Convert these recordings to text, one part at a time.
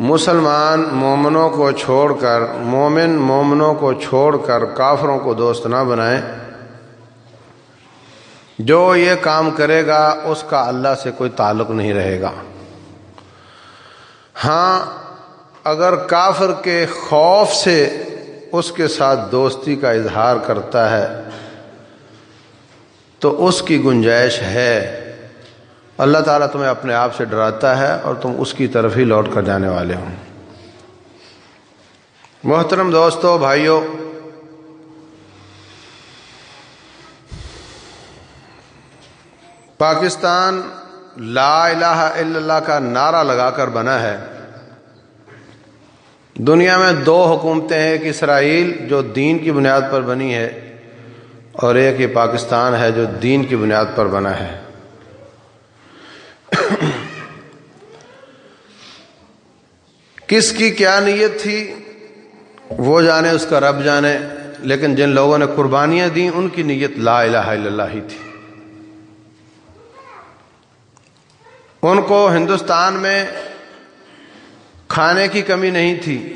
مسلمان مومنوں کو چھوڑ کر، مومن مومنوں کو چھوڑ کر کافروں کو دوست نہ بنائیں جو یہ کام کرے گا، اس کا اللہ سے کوئی تعلق نہیں رہے گا۔ ہاں اگر کافر کے خوف سے اس کے ساتھ دوستی کا اظہار کرتا ہے، تو اس کی گنجائش ہے۔ اللہ تعالیٰ تمہیں اپنے آپ سے ڈراتا ہے اور تم اس کی طرف ہی لوٹ کر جانے والے ہوں محترم دوستو بھائیوں پاکستان لا الہ الا اللہ کا نعرہ لگا کر بنا ہے۔ دنیا میں دو حکومتیں ہیں ایک اسرائیل جو دین کی بنیاد پر بنی ہے اور ایک یہ پاکستان ہے جو دین کی بنیاد پر بنا ہے۔ کس کی کیا نیت تھی؟ وہ جانے، اس کا رب جانے، لیکن جن لوگوں نے قربانیاں دیں، ان کی نیت لا الہ الا اللہ ہی تھی۔ ان کو ہندوستان میں کھانے کی کمی نہیں تھی،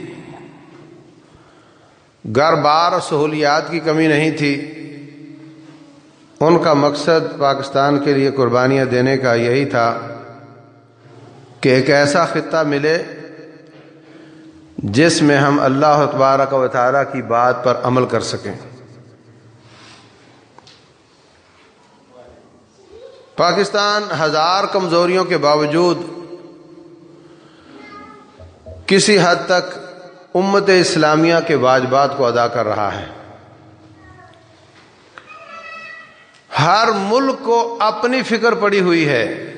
گھر بار اور سہولیات کی کمی نہیں تھی۔ ان کا مقصد پاکستان کے لیے قربانیاں دینے کا یہی تھا کہ ایک ایسا خطہ ملے جس میں ہم اللہ تبارک و تعالیٰ کی بات پر عمل کر سکیں۔ پاکستان ہزار کمزوریوں کے باوجود کسی حد تک امت اسلامیہ کے واجبات کو ادا کر رہا ہے۔ ہر ملک کو اپنی فکر پڑی ہوئی ہے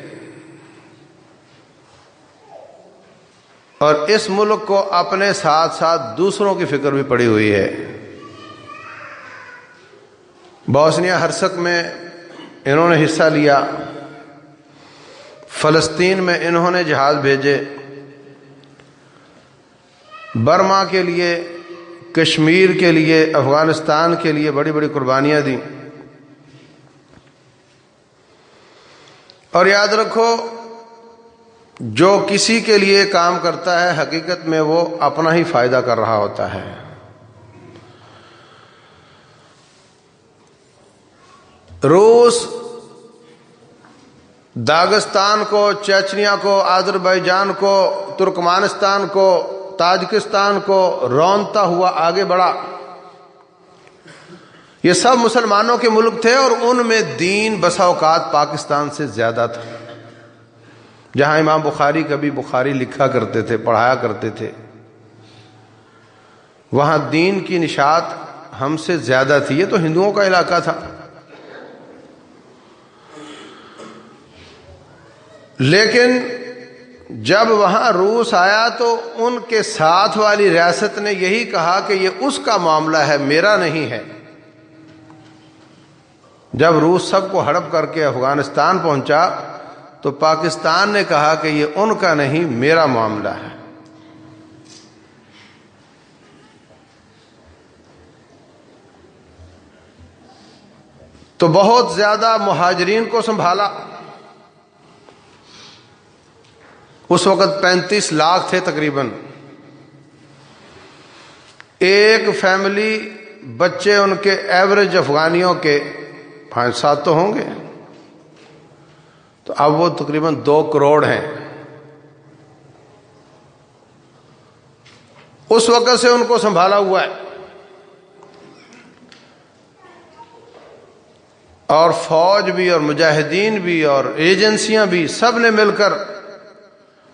اور اس ملک کو اپنے ساتھ ساتھ دوسروں کی فکر بھی پڑی ہوئی ہے۔ بوسنیا ہرسک میں انہوں نے حصہ لیا۔ فلسطین میں انہوں نے جہاز بھیجے۔ برما کے لیے، کشمیر کے لیے، افغانستان کے لیے بڑی بڑی قربانیاں دیں۔ اور یاد رکھو، جو کسی کے لیے کام کرتا ہے، حقیقت میں وہ اپنا ہی فائدہ کر رہا ہوتا ہے۔ روس داغستان کو چچنیا کو آذر جان کو، ترکمانستان کو، تاجکستان کو رونتا ہوا آگے بڑھا۔ یہ سب مسلمانوں کے ملک تھے اور ان میں دین بسا اوقات پاکستان سے زیادہ تھا۔ جہاں امام بخاری کبھی بخاری لکھا کرتے تھے، پڑھایا کرتے تھے، وہاں دین کی نشات ہم سے زیادہ تھی۔ یہ تو ہندوؤں کا علاقہ تھا۔ لیکن جب وہاں روس آیا تو ان کے ساتھ والی ریاست نے یہی کہا کہ یہ اس کا معاملہ ہے، میرا نہیں ہے۔ جب روس سب کو ہڑپ کر کے افغانستان پہنچا تو پاکستان نے کہا کہ یہ ان کا نہیں، میرا معاملہ ہے۔ تو بہت زیادہ مہاجرین کو سنبھالا۔ اس وقت پینتیس لاکھ تھے تقریباً۔ ایک فیملی، بچے ان کے ایوریج افغانیوں کے پانچ سات تو ہوں گے۔ تو اب وہ تقریباً دو کروڑ ہیں۔ اس وقت سے ان کو سنبھالا ہوا ہے۔ اور فوج بھی اور مجاہدین بھی اور ایجنسیاں بھی سب نے مل کر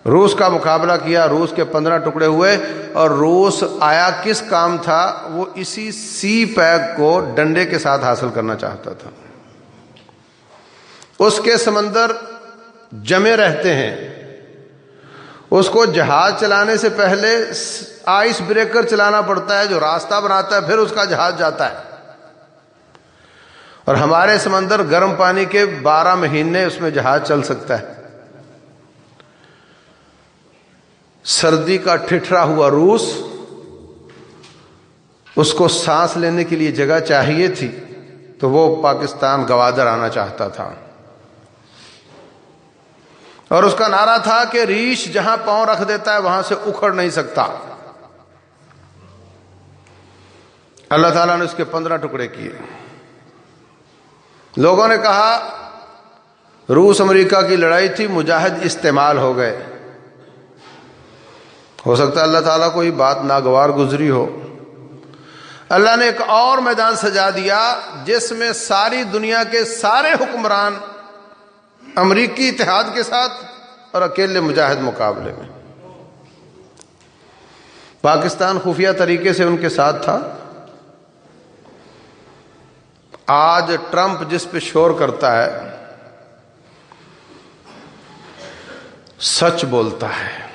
روس کا مقابلہ کیا۔ روس کے پندرہ ٹکڑے ہوئے۔ اور روس آیا کس کام تھا؟ وہ اسی سی پیک کو ڈنڈے کے ساتھ حاصل کرنا چاہتا تھا۔ اس کے سمندر جمے رہتے ہیں۔ اس کو جہاز چلانے سے پہلے آئس بریکر چلانا پڑتا ہے جو راستہ بناتا ہے، پھر اس کا جہاز جاتا ہے۔ اور ہمارے سمندر گرم پانی کے بارہ مہینے اس میں جہاز چل سکتا ہے۔ سردی کا ٹھٹرا ہوا روس، اس کو سانس لینے کے لیے جگہ چاہیے تھی تو وہ پاکستان گوادر آنا چاہتا تھا۔ اور اس کا نعرہ تھا کہ ریش جہاں پاؤں رکھ دیتا ہے وہاں سے اکھڑ نہیں سکتا۔ اللہ تعالیٰ نے اس کے پندرہ ٹکڑے کیے۔ لوگوں نے کہا، روس امریکہ کی لڑائی تھی، مجاہد استعمال ہو گئے۔ ہو سکتا ہے اللہ تعالیٰ کو یہ بات ناگوار گزری ہو۔ اللہ نے ایک اور میدان سجا دیا، جس میں ساری دنیا کے سارے حکمران امریکی اتحاد کے ساتھ اور اکیلے مجاہد مقابلے میں۔ پاکستان خفیہ طریقے سے ان کے ساتھ تھا۔ آج ٹرمپ جس پہ شور کرتا ہے، سچ بولتا ہے۔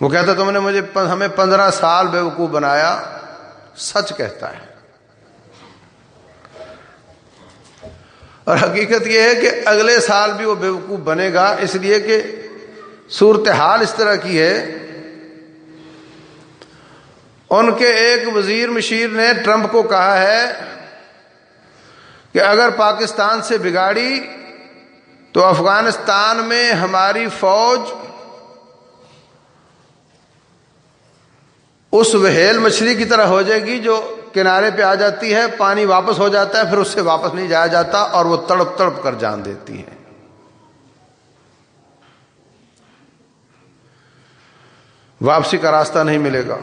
وہ کہتا تم نے مجھے ہمیں پندرہ سال بے بنایا، سچ کہتا ہے۔ اور حقیقت یہ ہے کہ اگلے سال بھی وہ بے وقوف بنے گا، اس لیے کہ صورتحال اس طرح کی ہے۔ ان کے ایک وزیر مشیر نے ٹرمپ کو کہا ہے کہ اگر پاکستان سے بگاڑی تو افغانستان میں ہماری فوج اس وہیل مچھلی کی طرح ہو جائے گی جو کنارے پہ آ جاتی ہے، پانی واپس ہو جاتا ہے، پھر اس سے واپس نہیں جایا جاتا اور وہ تڑپ تڑپ کر جان دیتی ہے۔ واپسی کا راستہ نہیں ملے گا۔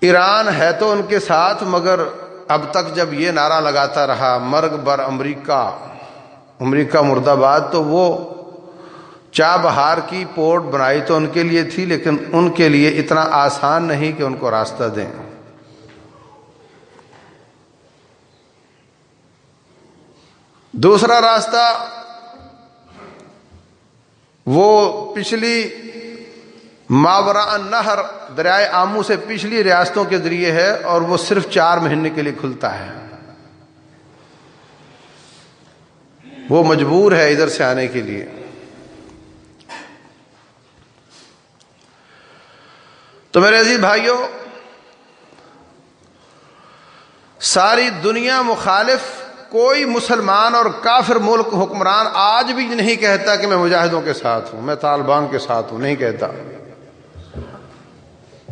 ایران ہے تو ان کے ساتھ، مگر اب تک جب یہ نعرہ لگاتا رہا، مرگ بر امریکہ امریکہ مرد آباد تو وہ چا بہار کی پورٹ بنائی تو ان کے لیے تھی، لیکن ان کے لیے اتنا آسان نہیں کہ ان کو راستہ دیں۔ دوسرا راستہ، وہ پچھلی ماورا نہر دریائے آمو سے پچھلی ریاستوں کے ذریعے ہے اور وہ صرف چار مہینے کے لیے کھلتا ہے۔ وہ مجبور ہے ادھر سے آنے کے لیے۔ تو میرے عزیز بھائیوں ساری دنیا مخالف کوئی مسلمان اور کافر ملک حکمران آج بھی نہیں کہتا کہ میں مجاہدوں کے ساتھ ہوں، میں طالبان کے ساتھ ہوں، نہیں کہتا۔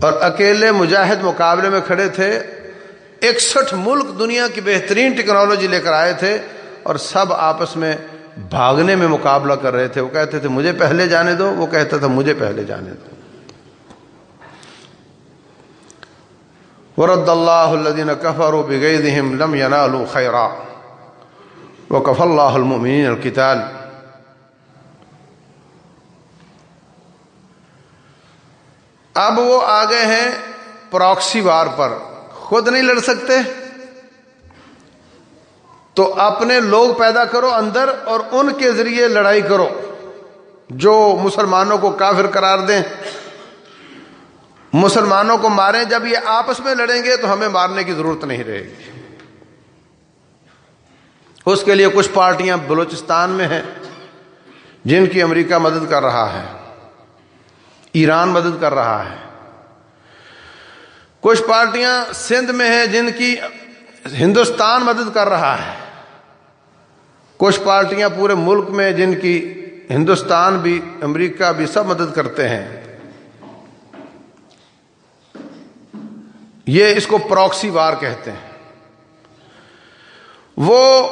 اور اکیلے مجاہد مقابلے میں کھڑے تھے، اکسٹھ ملک دنیا کی بہترین ٹیکنالوجی لے کر آئے تھے اور سب آپس میں بھاگنے میں مقابلہ کر رہے تھے۔ وہ کہتے تھے، مجھے پہلے جانے دو، وہ کہتا تھا، مجھے پہلے جانے دو۔ ورد اللہ الدین کفر و بغیدہم لم ینالو خیرا وکف اللہ المؤمنین القتال اب وہ آگے ہیں پراکسی وار پر خود نہیں لڑ سکتے تو اپنے لوگ پیدا کرو اندر اور ان کے ذریعے لڑائی کرو جو مسلمانوں کو کافر قرار دیں مسلمانوں کو ماریں، جب یہ آپس میں لڑیں گے تو ہمیں مارنے کی ضرورت نہیں رہے گی۔ اس کے لیے کچھ پارٹیاں بلوچستان میں ہیں، جن کی امریکہ مدد کر رہا ہے، ایران مدد کر رہا ہے۔ کچھ پارٹیاں سندھ میں ہیں جن کی ہندوستان مدد کر رہا ہے۔ کچھ پارٹیاں پورے ملک میں جن کی ہندوستان بھی، امریکہ بھی سب مدد کرتے ہیں۔ یہ اس کو پروکسی وار کہتے ہیں۔ وہ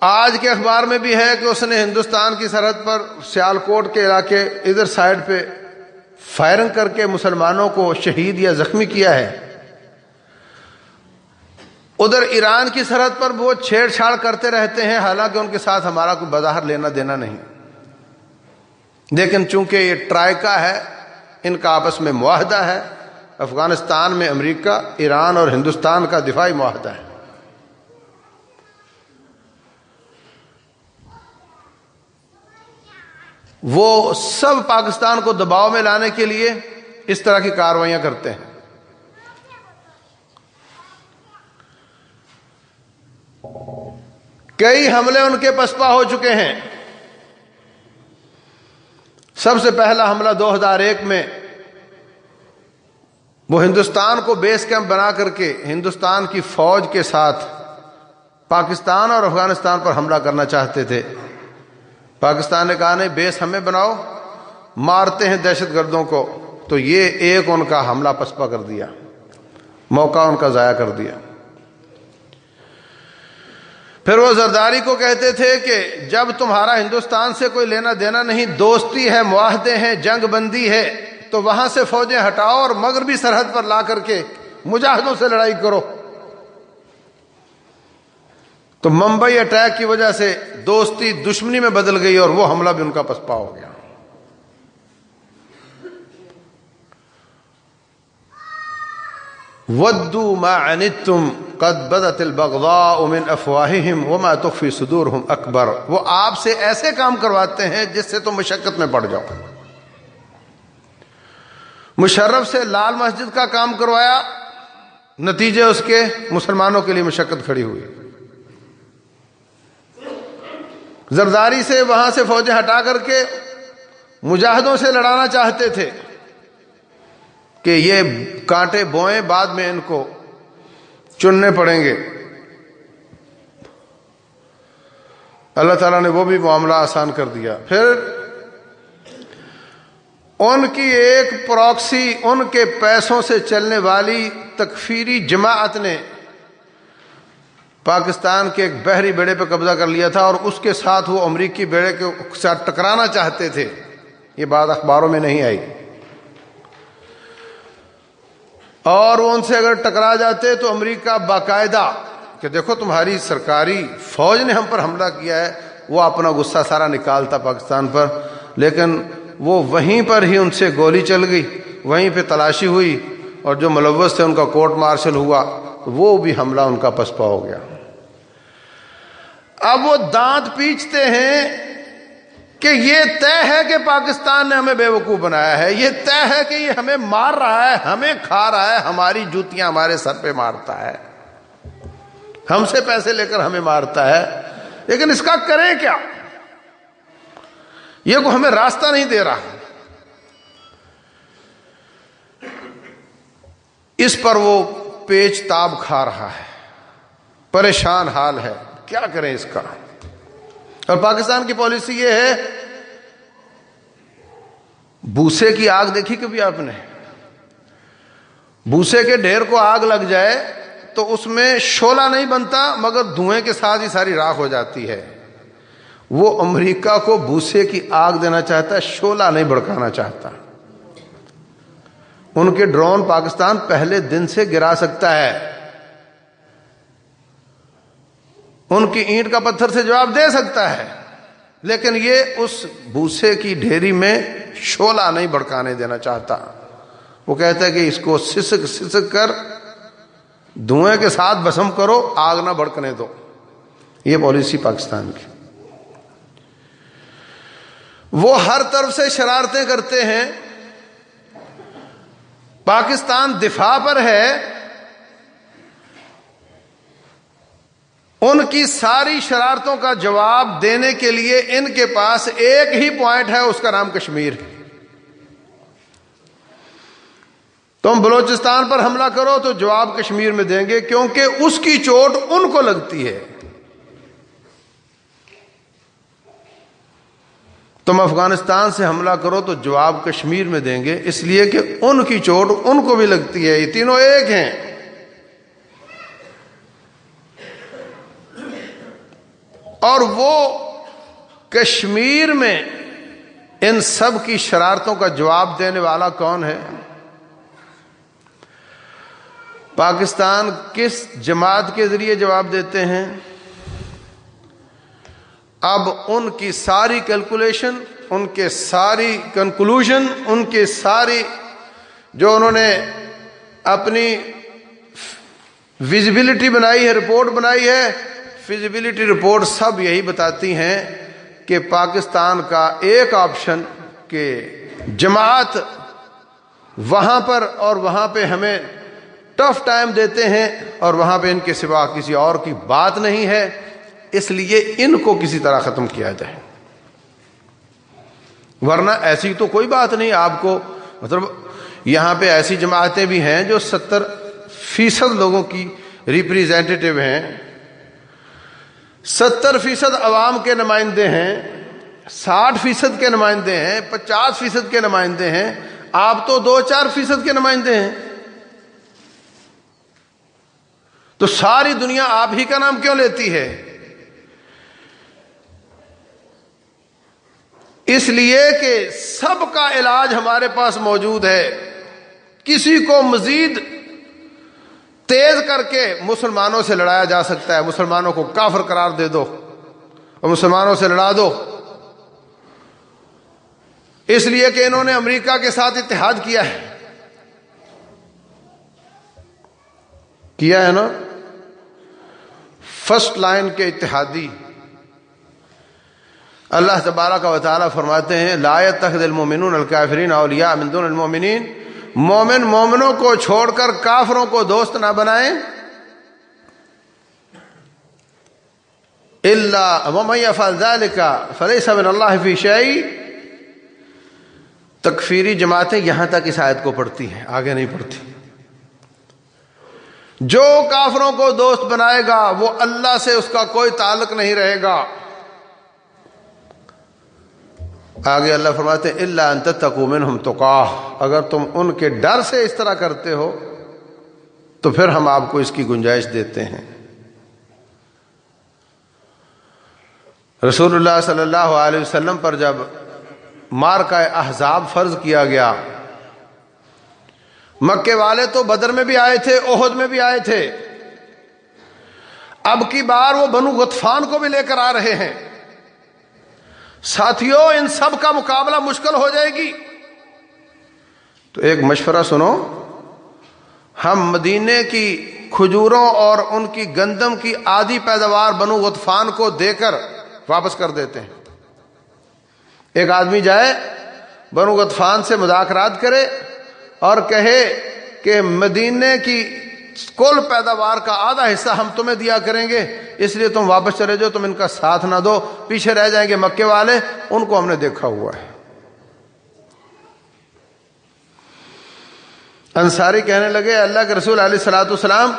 آج کے اخبار میں بھی ہے کہ اس نے ہندوستان کی سرحد پر سیالکوٹ کے علاقے ادھر سائڈ پہ فائرنگ کر کے مسلمانوں کو شہید یا زخمی کیا ہے۔ ادھر ایران کی سرحد پر وہ چھیڑ چھاڑ کرتے رہتے ہیں، حالانکہ ان کے ساتھ ہمارا کوئی بظاہر لینا دینا نہیں۔ لیکن چونکہ یہ ٹرائکا ہے، ان کا آپس میں معاہدہ ہے۔ افغانستان میں امریکہ، ایران اور ہندوستان کا دفاعی معاہدہ ہے۔ وہ سب پاکستان کو دباؤ میں لانے کے لیے اس طرح کی کاروائیاں کرتے ہیں۔ کئی حملے ان کے پسپا ہو چکے ہیں۔ سب سے پہلا حملہ دو ہزار ایک میں وہ ہندوستان کو بیس کیمپ بنا کر کے ہندوستان کی فوج کے ساتھ پاکستان اور افغانستان پر حملہ کرنا چاہتے تھے۔ پاکستان نے کہا، نہیں، بیس ہمیں بناؤ، مارتے ہیں دہشت گردوں کو۔ تو یہ ایک ان کا حملہ پسپا کر دیا، موقع ان کا ضائع کر دیا۔ پھر وہ زرداری کو کہتے تھے کہ جب تمہارا ہندوستان سے کوئی لینا دینا نہیں، دوستی ہے، معاہدے ہیں، جنگ بندی ہے تو وہاں سے فوجیں ہٹاؤ اور مغربی سرحد پر لا کر کے مجاہدوں سے لڑائی کرو۔ تو ممبئی اٹیک کی وجہ سے دوستی دشمنی میں بدل گئی اور وہ حملہ بھی ان کا پسپا ہو گیا۔ ودو ما عنتم قد بدت البغضاء من افواہہم وما تخفی صدورہم اکبر۔ وہ آپ سے ایسے کام کرواتے ہیں جس سے تم مشقت میں پڑ جاؤ۔ مشرف سے لال مسجد کا کام کروایا، نتیجے اس کے مسلمانوں کے لیے مشقت کھڑی ہوئی۔ زرداری سے وہاں سے فوجیں ہٹا کر کے مجاہدوں سے لڑانا چاہتے تھے کہ یہ کانٹے بوئیں، بعد میں ان کو چننے پڑیں گے۔ اللہ تعالیٰ نے وہ بھی معاملہ آسان کر دیا۔ پھر ان کی ایک پراکسی ان کے پیسوں سے چلنے والی تکفیری جماعت نے پاکستان کے ایک بحری بیڑے پہ قبضہ کر لیا تھا اور اس کے ساتھ وہ امریکی بیڑے کے ساتھ ٹکرانا چاہتے تھے۔ یہ بات اخباروں میں نہیں آئی۔ اور وہ ان سے اگر ٹکرا جاتے تو امریکہ باقاعدہ کہ دیکھو تمہاری سرکاری فوج نے ہم پر حملہ کیا ہے، وہ اپنا غصہ سارا نکالتا پاکستان پر، لیکن وہ وہیں پر ہی ان سے گولی چل گئی، وہیں پہ تلاشی ہوئی اور جو ملوث تھے ان کا کورٹ مارشل ہوا، وہ بھی حملہ ان کا پسپا ہو گیا۔ اب وہ دانت پیچتے ہیں کہ یہ طے ہے کہ پاکستان نے ہمیں بے وقوف بنایا ہے، یہ طے ہے کہ یہ ہمیں مار رہا ہے، ہمیں کھا رہا ہے، ہماری جوتیاں ہمارے سر پہ مارتا ہے۔ ہم سے پیسے لے کر ہمیں مارتا ہے، لیکن اس کا کریں کیا؟ یہ کو ہمیں راستہ نہیں دے رہا۔ اس پر وہ پیچ تاب کھا رہا ہے۔ پریشان حال ہے۔ کیا کریں اس کا؟ اور پاکستان کی پالیسی یہ ہے۔ بوسے کی آگ دیکھی کبھی آپ نے؟ بوسے کے ڈھیر کو آگ لگ جائے تو اس میں شولا نہیں بنتا، مگر دھوئیں کے ساتھ ہی ساری راکھ ہو جاتی ہے۔ وہ امریکہ کو بوسے کی آگ دینا چاہتا ہے شولا نہیں بڑکانا چاہتا۔ ان کے ڈرون پاکستان پہلے دن سے گرا سکتا ہے۔ ان کی اینٹ کا پتھر سے جواب دے سکتا ہے۔ لیکن یہ اس بھوسے کی ڈھیری میں شولا نہیں بڑکانے دینا چاہتا۔ وہ کہتا ہے کہ اس کو سسک سسک کر دھوئیں کے ساتھ بسم کرو، آگ نہ بڑکنے دو۔ یہ پالیسی پاکستان کی۔ وہ ہر طرف سے شرارتیں کرتے ہیں۔ پاکستان دفاع پر ہے۔ ان کی ساری شرارتوں کا جواب دینے کے لیے ان کے پاس ایک ہی پوائنٹ ہے، اس کا نام کشمیر۔ تم بلوچستان پر حملہ کرو تو جواب کشمیر میں دیں گے، کیونکہ اس کی چوٹ ان کو لگتی ہے۔ تم افغانستان سے حملہ کرو تو جواب کشمیر میں دیں گے۔ اس لیے کہ ان کی چوٹ ان کو بھی لگتی ہے۔ یہ تینوں ایک ہیں۔ اور وہ کشمیر میں ان سب کی شرارتوں کا جواب دینے والا کون ہے؟ پاکستان کس جماعت کے ذریعے جواب دیتے ہیں؟ اب ان کی ساری کیلکولیشن ان کے ساری کنکلوژن ان کے ساری جو انہوں نے اپنی ویزیبلٹی بنائی ہے رپورٹ بنائی ہے فیزیبلٹی رپورٹ سب یہی بتاتی ہیں کہ پاکستان کا ایک آپشن کہ جماعت وہاں پر اور وہاں پہ ہمیں ٹف ٹائم دیتے ہیں اور وہاں پہ ان کے سوا کسی اور کی بات نہیں ہے۔ اس لیے ان کو کسی طرح ختم کیا جائے۔ ورنہ ایسی تو کوئی بات نہیں، آپ کو مطلب یہاں پہ ایسی جماعتیں بھی ہیں جو ستر فیصد لوگوں کی ریپریزینٹیو ہیں۔ ستر فیصد عوام کے نمائندے ہیں، ساٹھ فیصد کے نمائندے ہیں، پچاس فیصد کے نمائندے ہیں۔ آپ تو دو چار فیصد کے نمائندے ہیں۔ تو ساری دنیا آپ ہی کا نام کیوں لیتی ہے؟ اس لیے کہ سب کا علاج ہمارے پاس موجود ہے۔ کسی کو مزید تیز کر کے مسلمانوں سے لڑایا جا سکتا ہے۔ مسلمانوں کو کافر قرار دے دو اور مسلمانوں سے لڑا دو۔ اس لیے کہ انہوں نے امریکہ کے ساتھ اتحاد کیا ہے۔ کیا ہے نا؟ فرسٹ لائن کے اتحادی۔ اللہ تبارہ کا وطالعہ فرماتے ہیں لایت تخد المومنون الکافرین اولیاء من دون المومنین۔ مومن مومنوں کو چھوڑ کر کافروں کو دوست نہ بنائیں۔ اللہ فضال کا فلح صبن اللہ فی شعی تکفیری جماعتیں یہاں تک اس آیت کو پڑھتی ہیں، آگے نہیں پڑھتی۔ جو کافروں کو دوست بنائے گا، وہ اللہ سے اس کا کوئی تعلق نہیں رہے گا۔ آگے اللہ فرماتے اللہ انت تقومن ہم تو اگر تم ان کے ڈر سے اس طرح کرتے ہو، تو پھر ہم آپ کو اس کی گنجائش دیتے ہیں۔ رسول اللہ صلی اللہ علیہ وسلم پر جب مار کا احزاب فرض کیا گیا، مکے والے تو بدر میں بھی آئے تھے عہد میں بھی آئے تھے۔ اب کی بار وہ بنو غطفان کو بھی لے کر آ رہے ہیں۔ ساتھیوں، ان سب کا مقابلہ مشکل ہو جائے گی۔ تو ایک مشورہ سنو۔ ہم مدینے کی کھجوروں اور ان کی گندم کی آدھی پیداوار بنو غطفان کو دے کر واپس کر دیتے ہیں۔ ایک آدمی جائے، بنو غطفان سے مذاکرات کرے اور کہے کہ مدینے کی کل پیداوار کا آدھا حصہ ہم تمہیں دیا کریں گے، اس لیے تم واپس چلے جاؤ، تم ان کا ساتھ نہ دو۔ پیچھے رہ جائیں گے مکے والے، ان کو ہم نے دیکھا ہوا ہے۔ انصاری کہنے لگے، اللہ کے رسول علیہ سلاۃ السلام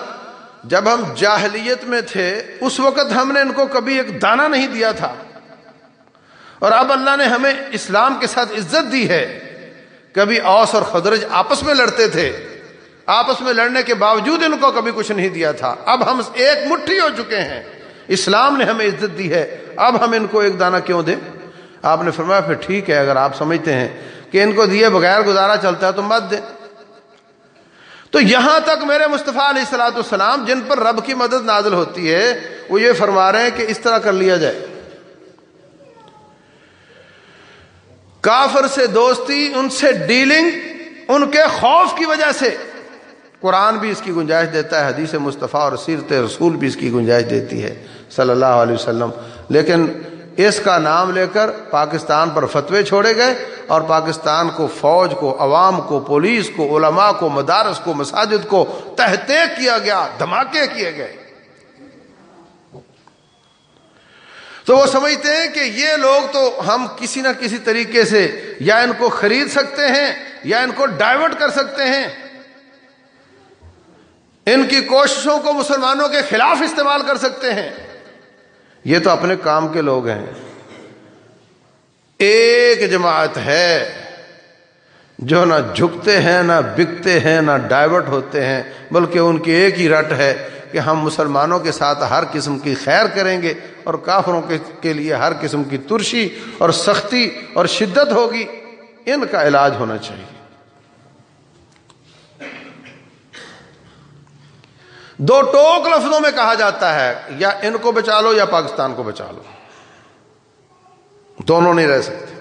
جب ہم جاہلیت میں تھے، اس وقت ہم نے ان کو کبھی ایک دانہ نہیں دیا تھا۔ اور اب اللہ نے ہمیں اسلام کے ساتھ عزت دی ہے۔ کبھی اوس اور خدرج آپس میں لڑتے تھے۔ آپس میں لڑنے کے باوجود ان کو کبھی کچھ نہیں دیا تھا۔ اب ہم ایک مٹھی ہو چکے ہیں۔ اسلام نے ہمیں عزت دی ہے۔ اب ہم ان کو ایک دانہ کیوں دیں؟ آپ نے فرمایا، پھر ٹھیک ہے، اگر آپ سمجھتے ہیں کہ ان کو دیے بغیر گزارا چلتا ہے تو مت دیں۔ تو یہاں تک میرے مصطفیٰ علیہ السلاۃ السلام جن پر رب کی مدد نازل ہوتی ہے، وہ یہ فرما رہے ہیں کہ اس طرح کر لیا جائے۔ کافر سے دوستی، ان سے ڈیلنگ، ان کے خوف کی وجہ سے۔ قرآن بھی اس کی گنجائش دیتا ہے، حدیث مصطفیٰ اور سیرت رسول بھی اس کی گنجائش دیتی ہے، صلی اللہ علیہ وسلم۔ لیکن اس کا نام لے کر پاکستان پر فتوے چھوڑے گئے اور پاکستان کو فوج کو، عوام کو، پولیس کو، علماء کو، مدارس کو، مساجد کو تحتے کیا گیا، دھماکے کیے گئے۔ تو وہ سمجھتے ہیں کہ یہ لوگ تو ہم کسی نہ کسی طریقے سے یا ان کو خرید سکتے ہیں یا ان کو ڈائیورٹ کر سکتے ہیں۔ ان کی کوششوں کو مسلمانوں کے خلاف استعمال کر سکتے ہیں۔ یہ تو اپنے کام کے لوگ ہیں۔ ایک جماعت ہے جو نہ جھکتے ہیں، نہ بکتے ہیں، نہ ڈائیورٹ ہوتے ہیں، بلکہ ان کی ایک ہی رٹ ہے کہ ہم مسلمانوں کے ساتھ ہر قسم کی خیر کریں گے اور کافروں کے لیے ہر قسم کی ترشی اور سختی اور شدت ہوگی۔ ان کا علاج ہونا چاہیے۔ دو ٹوک لفظوں میں کہا جاتا ہے، یا ان کو بچا لو یا پاکستان کو بچا لو دونوں نہیں رہ سکتے۔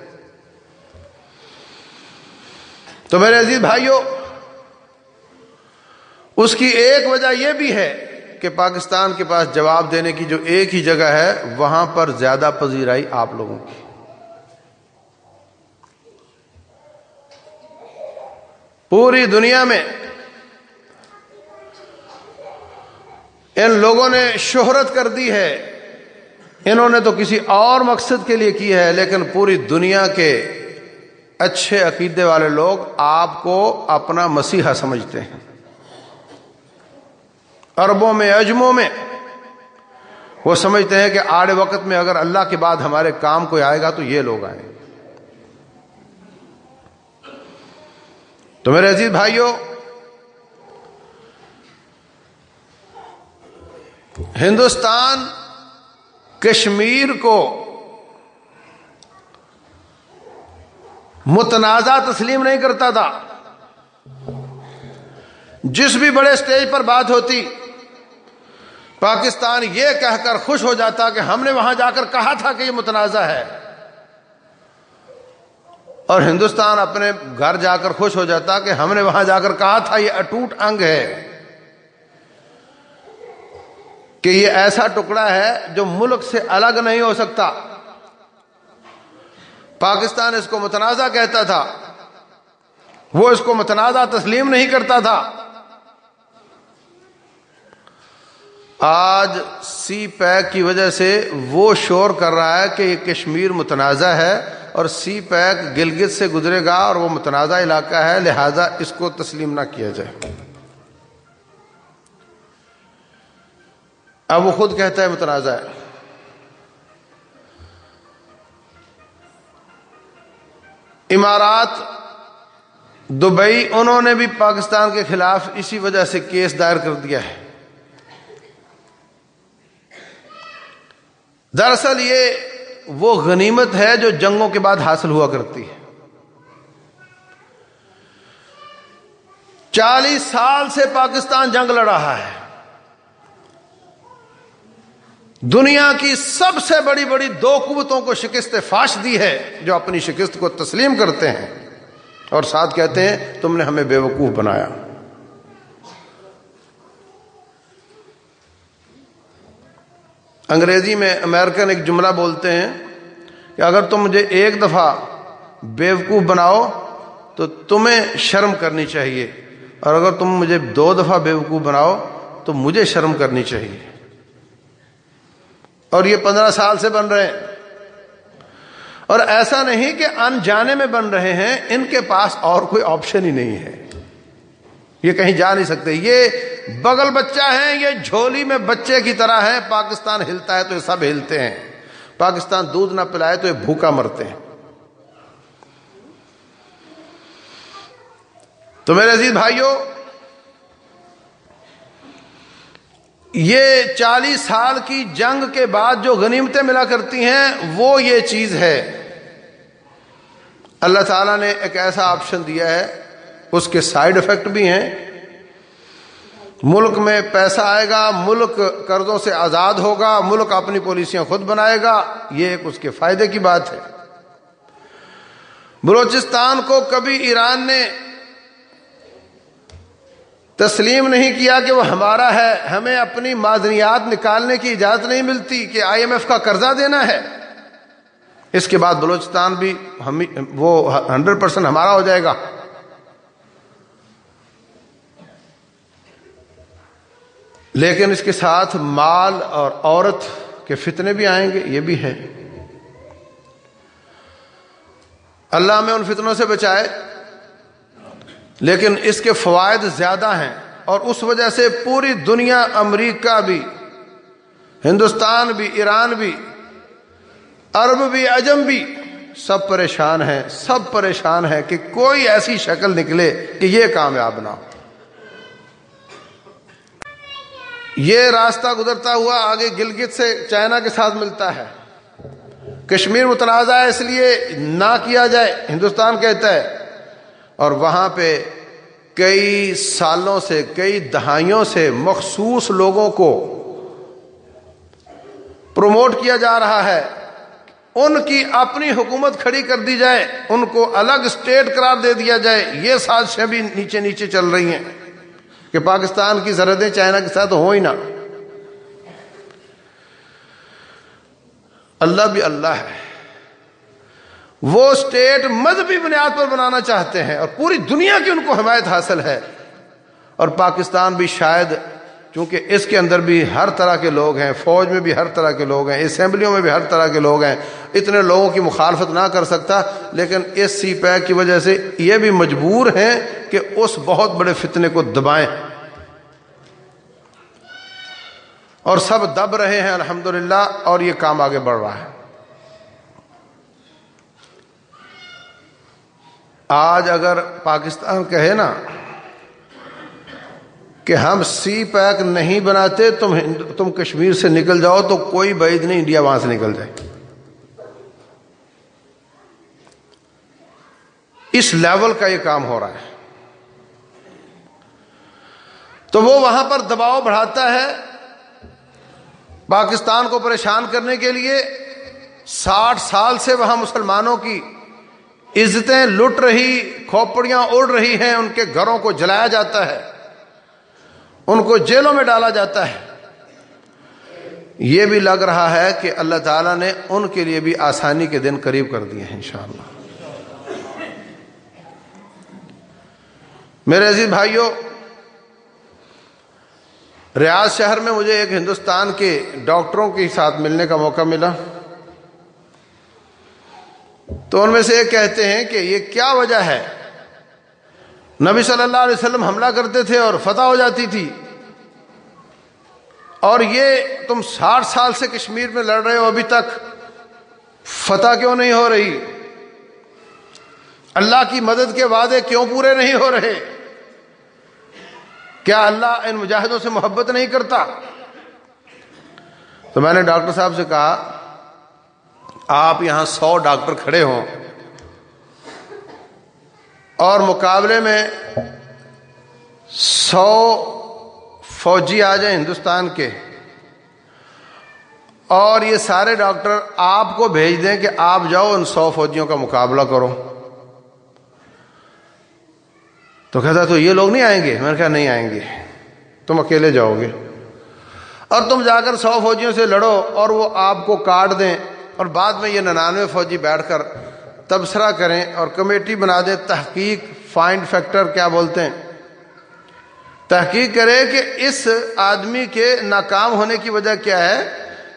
تو میرے عزیز بھائیوں اس کی ایک وجہ یہ بھی ہے کہ پاکستان کے پاس جواب دینے کی جو ایک ہی جگہ ہے، وہاں پر زیادہ پذیرائی آپ لوگوں کی۔ پوری دنیا میں ان لوگوں نے شہرت کر دی ہے۔ انہوں نے تو کسی اور مقصد کے لیے کی ہے، لیکن پوری دنیا کے اچھے عقیدے والے لوگ آپ کو اپنا مسیحا سمجھتے ہیں۔ عربوں میں، اجموں میں وہ سمجھتے ہیں کہ آڑے وقت میں اگر اللہ کے بعد ہمارے کام کوئی آئے گا تو یہ لوگ آئیں۔ تو میرے عزیز بھائیوں ہندوستان کشمیر کو متنازع تسلیم نہیں کرتا تھا۔ جس بھی بڑے سٹیج پر بات ہوتی، پاکستان یہ کہہ کر خوش ہو جاتا کہ ہم نے وہاں جا کر کہا تھا کہ یہ متنازع ہے۔ اور ہندوستان اپنے گھر جا کر خوش ہو جاتا کہ ہم نے وہاں جا کر کہا تھا، یہ اٹوٹ انگ ہے۔ کہ یہ ایسا ٹکڑا ہے جو ملک سے الگ نہیں ہو سکتا۔ پاکستان اس کو متنازع کہتا تھا۔ وہ اس کو متنازع تسلیم نہیں کرتا تھا۔ آج سی پیک کی وجہ سے وہ شور کر رہا ہے کہ یہ کشمیر متنازع ہے اور سی پیک گلگت سے گزرے گا اور وہ متنازع علاقہ ہے، لہذا اس کو تسلیم نہ کیا جائے۔ اب وہ خود کہتا ہے متنازع ہے۔ امارات، دبئی، انہوں نے بھی پاکستان کے خلاف اسی وجہ سے کیس دائر کر دیا ہے۔ دراصل یہ وہ غنیمت ہے جو جنگوں کے بعد حاصل ہوا کرتی ہے۔ چالیس سال سے پاکستان جنگ لڑ رہا ہے۔ دنیا کی سب سے بڑی بڑی دو قوتوں کو شکست فاش دی ہے جو اپنی شکست کو تسلیم کرتے ہیں اور ساتھ کہتے ہیں، تم نے ہمیں بے وقوف بنایا۔ انگریزی میں امریکن ایک جملہ بولتے ہیں کہ اگر تم مجھے ایک دفعہ بیوقوف بناؤ تو تمہیں شرم کرنی چاہیے، اور اگر تم مجھے دو دفعہ بیوقوف بناؤ تو مجھے شرم کرنی چاہیے۔ اور یہ پندرہ سال سے بن رہے ہیں۔ اور ایسا نہیں کہ ان جانے میں بن رہے ہیں، ان کے پاس اور کوئی آپشن ہی نہیں ہے۔ یہ کہیں جا نہیں سکتے۔ یہ بغل بچہ ہے، یہ جھولی میں بچے کی طرح ہے۔ پاکستان ہلتا ہے تو یہ سب ہلتے ہیں۔ پاکستان دودھ نہ پلائے تو یہ بھوکا مرتے ہیں۔ تو میرے عزیز بھائیوں یہ چالیس سال کی جنگ کے بعد جو غنیمتیں ملا کرتی ہیں، وہ یہ چیز ہے۔ اللہ تعالیٰ نے ایک ایسا آپشن دیا ہے، اس کے سائیڈ افیکٹ بھی ہیں۔ ملک میں پیسہ آئے گا، ملک قرضوں سے آزاد ہوگا، ملک اپنی پالیسیاں خود بنائے گا، یہ ایک اس کے فائدے کی بات ہے۔ بلوچستان کو کبھی ایران نے تسلیم نہیں کیا کہ وہ ہمارا ہے، ہمیں اپنی معذنیات نکالنے کی اجازت نہیں ملتی کہ آئی ایم ایف کا قرضہ دینا ہے۔ اس کے بعد بلوچستان بھی ہم وہ ہنڈریڈ پرسینٹ ہمارا ہو جائے گا۔ لیکن اس کے ساتھ مال اور عورت کے فتنے بھی آئیں گے، یہ بھی ہے اللہ میں ان فتنوں سے بچائے۔ لیکن اس کے فوائد زیادہ ہیں اور اس وجہ سے پوری دنیا امریکہ بھی، ہندوستان بھی، ایران بھی، عرب بھی، عجم بھی سب پریشان ہیں، سب پریشان ہیں کہ کوئی ایسی شکل نکلے کہ یہ کامیاب نہ ہو۔ یہ راستہ گزرتا ہوا آگے گلگت سے چائنا کے ساتھ ملتا ہے۔ کشمیر متنازع ہے اس لیے نہ کیا جائے۔ ہندوستان کہتا ہے اور وہاں پہ کئی سالوں سے، کئی دہائیوں سے مخصوص لوگوں کو پروموٹ کیا جا رہا ہے۔ ان کی اپنی حکومت کھڑی کر دی جائے، ان کو الگ اسٹیٹ قرار دے دیا جائے۔ یہ سازشیں بھی نیچے نیچے چل رہی ہیں کہ پاکستان کی سرحدیں چائنا کے ساتھ ہو ہی نہ۔ اللہ بھی اللہ ہے۔ وہ اسٹیٹ مذہبی بنیاد پر بنانا چاہتے ہیں اور پوری دنیا کی ان کو حمایت حاصل ہے۔ اور پاکستان بھی شاید، چونکہ اس کے اندر بھی ہر طرح کے لوگ ہیں، فوج میں بھی ہر طرح کے لوگ ہیں، اسمبلیوں میں بھی ہر طرح کے لوگ ہیں، اتنے لوگوں کی مخالفت نہ کر سکتا، لیکن اس سی پیک کی وجہ سے یہ بھی مجبور ہیں کہ اس بہت بڑے فتنے کو دبائیں۔ اور سب دب رہے ہیں، الحمدللہ، اور یہ کام آگے بڑھ رہا ہے۔ آج اگر پاکستان کہے نا کہ ہم سی پیک نہیں بناتے، تم تم کشمیر سے نکل جاؤ تو کوئی بعید نہیں، انڈیا وہاں سے نکل جائے۔ اس لیول کا یہ کام ہو رہا ہے۔ تو وہ وہاں پر دباؤ بڑھاتا ہے پاکستان کو پریشان کرنے کے لیے۔ ساٹھ سال سے وہاں مسلمانوں کی عزتیں لٹ رہی، کھوپڑیاں اڑ رہی ہیں، ان کے گھروں کو جلایا جاتا ہے، ان کو جیلوں میں ڈالا جاتا ہے۔ یہ بھی لگ رہا ہے کہ اللہ تعالیٰ نے ان کے لیے بھی آسانی کے دن قریب کر دیے ہیں، انشاءاللہ۔ میرے عزیز بھائیوں ریاض شہر میں مجھے ایک ہندوستان کے ڈاکٹروں کے ساتھ ملنے کا موقع ملا۔ تو ان میں سے ایک کہتے ہیں کہ یہ کیا وجہ ہے؟ نبی صلی اللہ علیہ وسلم حملہ کرتے تھے اور فتح ہو جاتی تھی۔ اور یہ تم ساٹھ سال سے کشمیر میں لڑ رہے ہو، ابھی تک فتح کیوں نہیں ہو رہی؟ اللہ کی مدد کے وعدے کیوں پورے نہیں ہو رہے؟ کیا اللہ ان مجاہدوں سے محبت نہیں کرتا؟ تو میں نے ڈاکٹر صاحب سے کہا آپ یہاں سو ڈاکٹر کھڑے ہوں۔ اور مقابلے میں سو فوجی آ جائیں ہندوستان کے۔ اور یہ سارے ڈاکٹر آپ کو بھیج دیں کہ آپ جاؤ ان سو فوجیوں کا مقابلہ کرو۔ تو کہتا تو یہ لوگ نہیں آئیں گے؟ میں نے کہا، نہیں آئیں گے۔ تم اکیلے جاؤ گے۔ اور تم جا کر سو فوجیوں سے لڑو اور وہ آپ کو کاٹ دیں۔ اور بعد میں یہ ننانوے فوجی بیٹھ کر تبصرہ کریں اور کمیٹی بنا دیں تحقیق فائنڈ فیکٹر کیا بولتے ہیں؟ تحقیق کرے کہ اس آدمی کے ناکام ہونے کی وجہ کیا ہے؟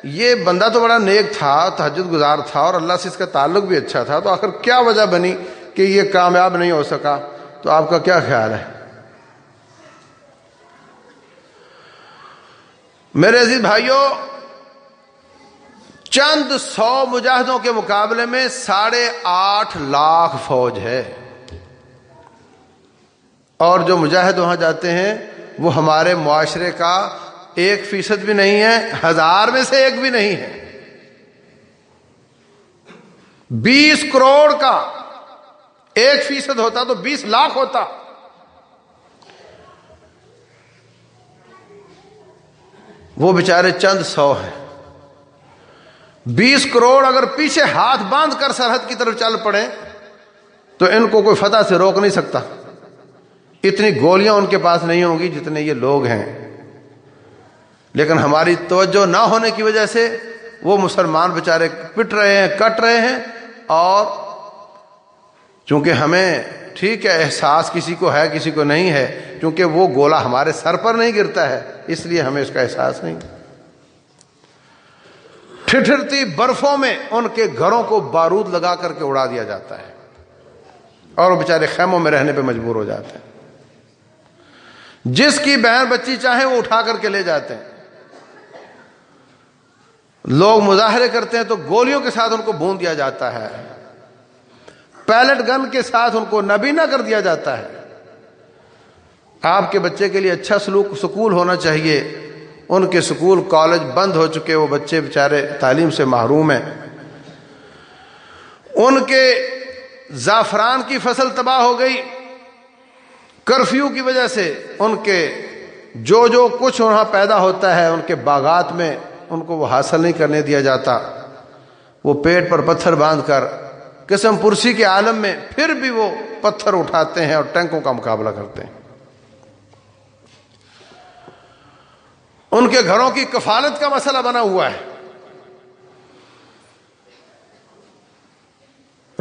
یہ بندہ تو بڑا نیک تھا تحجد گزار تھا اور اللہ سے اس کا تعلق بھی اچھا تھا، تو آخر کیا وجہ بنی کہ یہ کامیاب نہیں ہو سکا؟ تو آپ کا کیا خیال ہے؟ میرے عزیز بھائیوں چند سو مجاہدوں کے مقابلے میں ساڑھے آٹھ لاکھ فوج ہے۔ اور جو مجاہد وہاں جاتے ہیں، وہ ہمارے معاشرے کا ایک فیصد بھی نہیں ہے، ہزار میں سے ایک بھی نہیں ہے۔ بیس کروڑ کا ایک فیصد ہوتا تو بیس لاکھ ہوتا۔ وہ بیچارے چند سو ہیں۔ بیس کروڑ اگر پیچھے ہاتھ باندھ کر سرحد کی طرف چل پڑے تو ان کو کوئی فتح سے روک نہیں سکتا۔ اتنی گولیاں ان کے پاس نہیں ہوں گی جتنے یہ لوگ ہیں۔ لیکن ہماری توجہ نہ ہونے کی وجہ سے وہ مسلمان بیچارے پٹ رہے ہیں، کٹ رہے ہیں۔ اور چونکہ ہمیں ٹھیک ہے، احساس کسی کو ہے، کسی کو نہیں ہے کیونکہ وہ گولا ہمارے سر پر نہیں گرتا ہے، اس لیے ہمیں اس کا احساس نہیں۔ ٹھٹھرتی برفوں میں ان کے گھروں کو بارود لگا کر کے اڑا دیا جاتا ہے۔ اور وہ بیچارے خیموں میں رہنے پہ مجبور ہو جاتے ہیں۔ جس کی بہن بچی چاہے وہ اٹھا کر کے لے جاتے ہیں۔ لوگ مظاہرے کرتے ہیں تو گولیوں کے ساتھ ان کو بون دیا جاتا ہے۔ پیلٹ گن کے ساتھ ان کو نبینا کر دیا جاتا ہے۔ آپ کے بچے کے لیے اچھا سلوک سکول ہونا چاہیے۔ ان کے سکول کالج بند ہو چکے، وہ بچے بیچارے تعلیم سے محروم ہیں۔ ان کے زعفران کی فصل تباہ ہو گئی۔ کرفیو کی وجہ سے ان کے جو جو کچھ وہاں پیدا ہوتا ہے، ان کے باغات میں ان کو وہ حاصل نہیں کرنے دیا جاتا۔ وہ پیٹ پر پتھر باندھ کر قسم پرسی کے عالم میں پھر بھی وہ پتھر اٹھاتے ہیں اور ٹینکوں کا مقابلہ کرتے ہیں۔ ان کے گھروں کی کفالت کا مسئلہ بنا ہوا ہے۔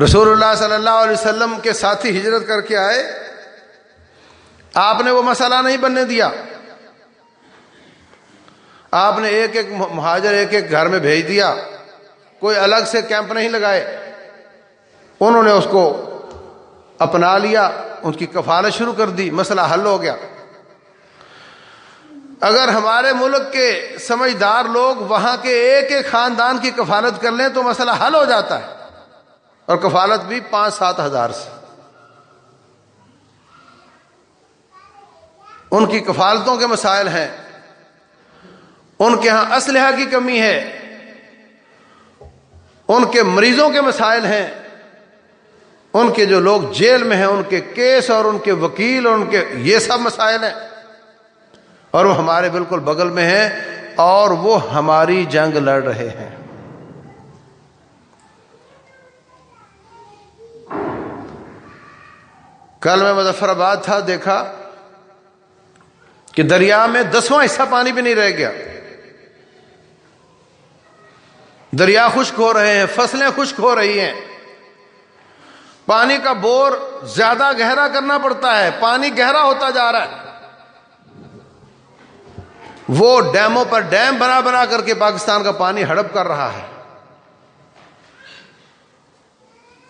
رسول اللہ صلی اللہ علیہ وسلم کے ساتھی ہجرت کر کے آئے۔ آپ نے وہ مسئلہ نہیں بننے دیا۔ آپ نے ایک ایک مہاجر ایک ایک گھر میں بھیج دیا۔ کوئی الگ سے کیمپ نہیں لگائے۔ انہوں نے اس کو اپنا لیا، ان کی کفالت شروع کر دی۔ مسئلہ حل ہو گیا۔ اگر ہمارے ملک کے سمجھدار لوگ وہاں کے ایک ایک خاندان کی کفالت کر لیں تو مسئلہ حل ہو جاتا ہے۔ اور کفالت بھی پانچ سات ہزار سے۔ ان کی کفالتوں کے مسائل ہیں۔ ان کے ہاں اسلحہ کی کمی ہے۔ ان کے مریضوں کے مسائل ہیں۔ ان کے جو لوگ جیل میں ہیں، ان کے کیس اور ان کے وکیل اور ان کے یہ سب مسائل ہیں۔ اور وہ ہمارے بالکل بغل میں ہیں اور وہ ہماری جنگ لڑ رہے ہیں۔ کل میں مظفر آباد تھا، دیکھا کہ دریا میں دسواں حصہ پانی بھی نہیں رہ گیا۔ دریا خشک ہو رہے ہیں، فصلیں خشک ہو رہی ہیں۔ پانی کا بور زیادہ گہرا کرنا پڑتا ہے، پانی گہرا ہوتا جا رہا ہے۔ وہ ڈیموں پر ڈیم بنا بنا کر کے پاکستان کا پانی ہڑپ کر رہا ہے۔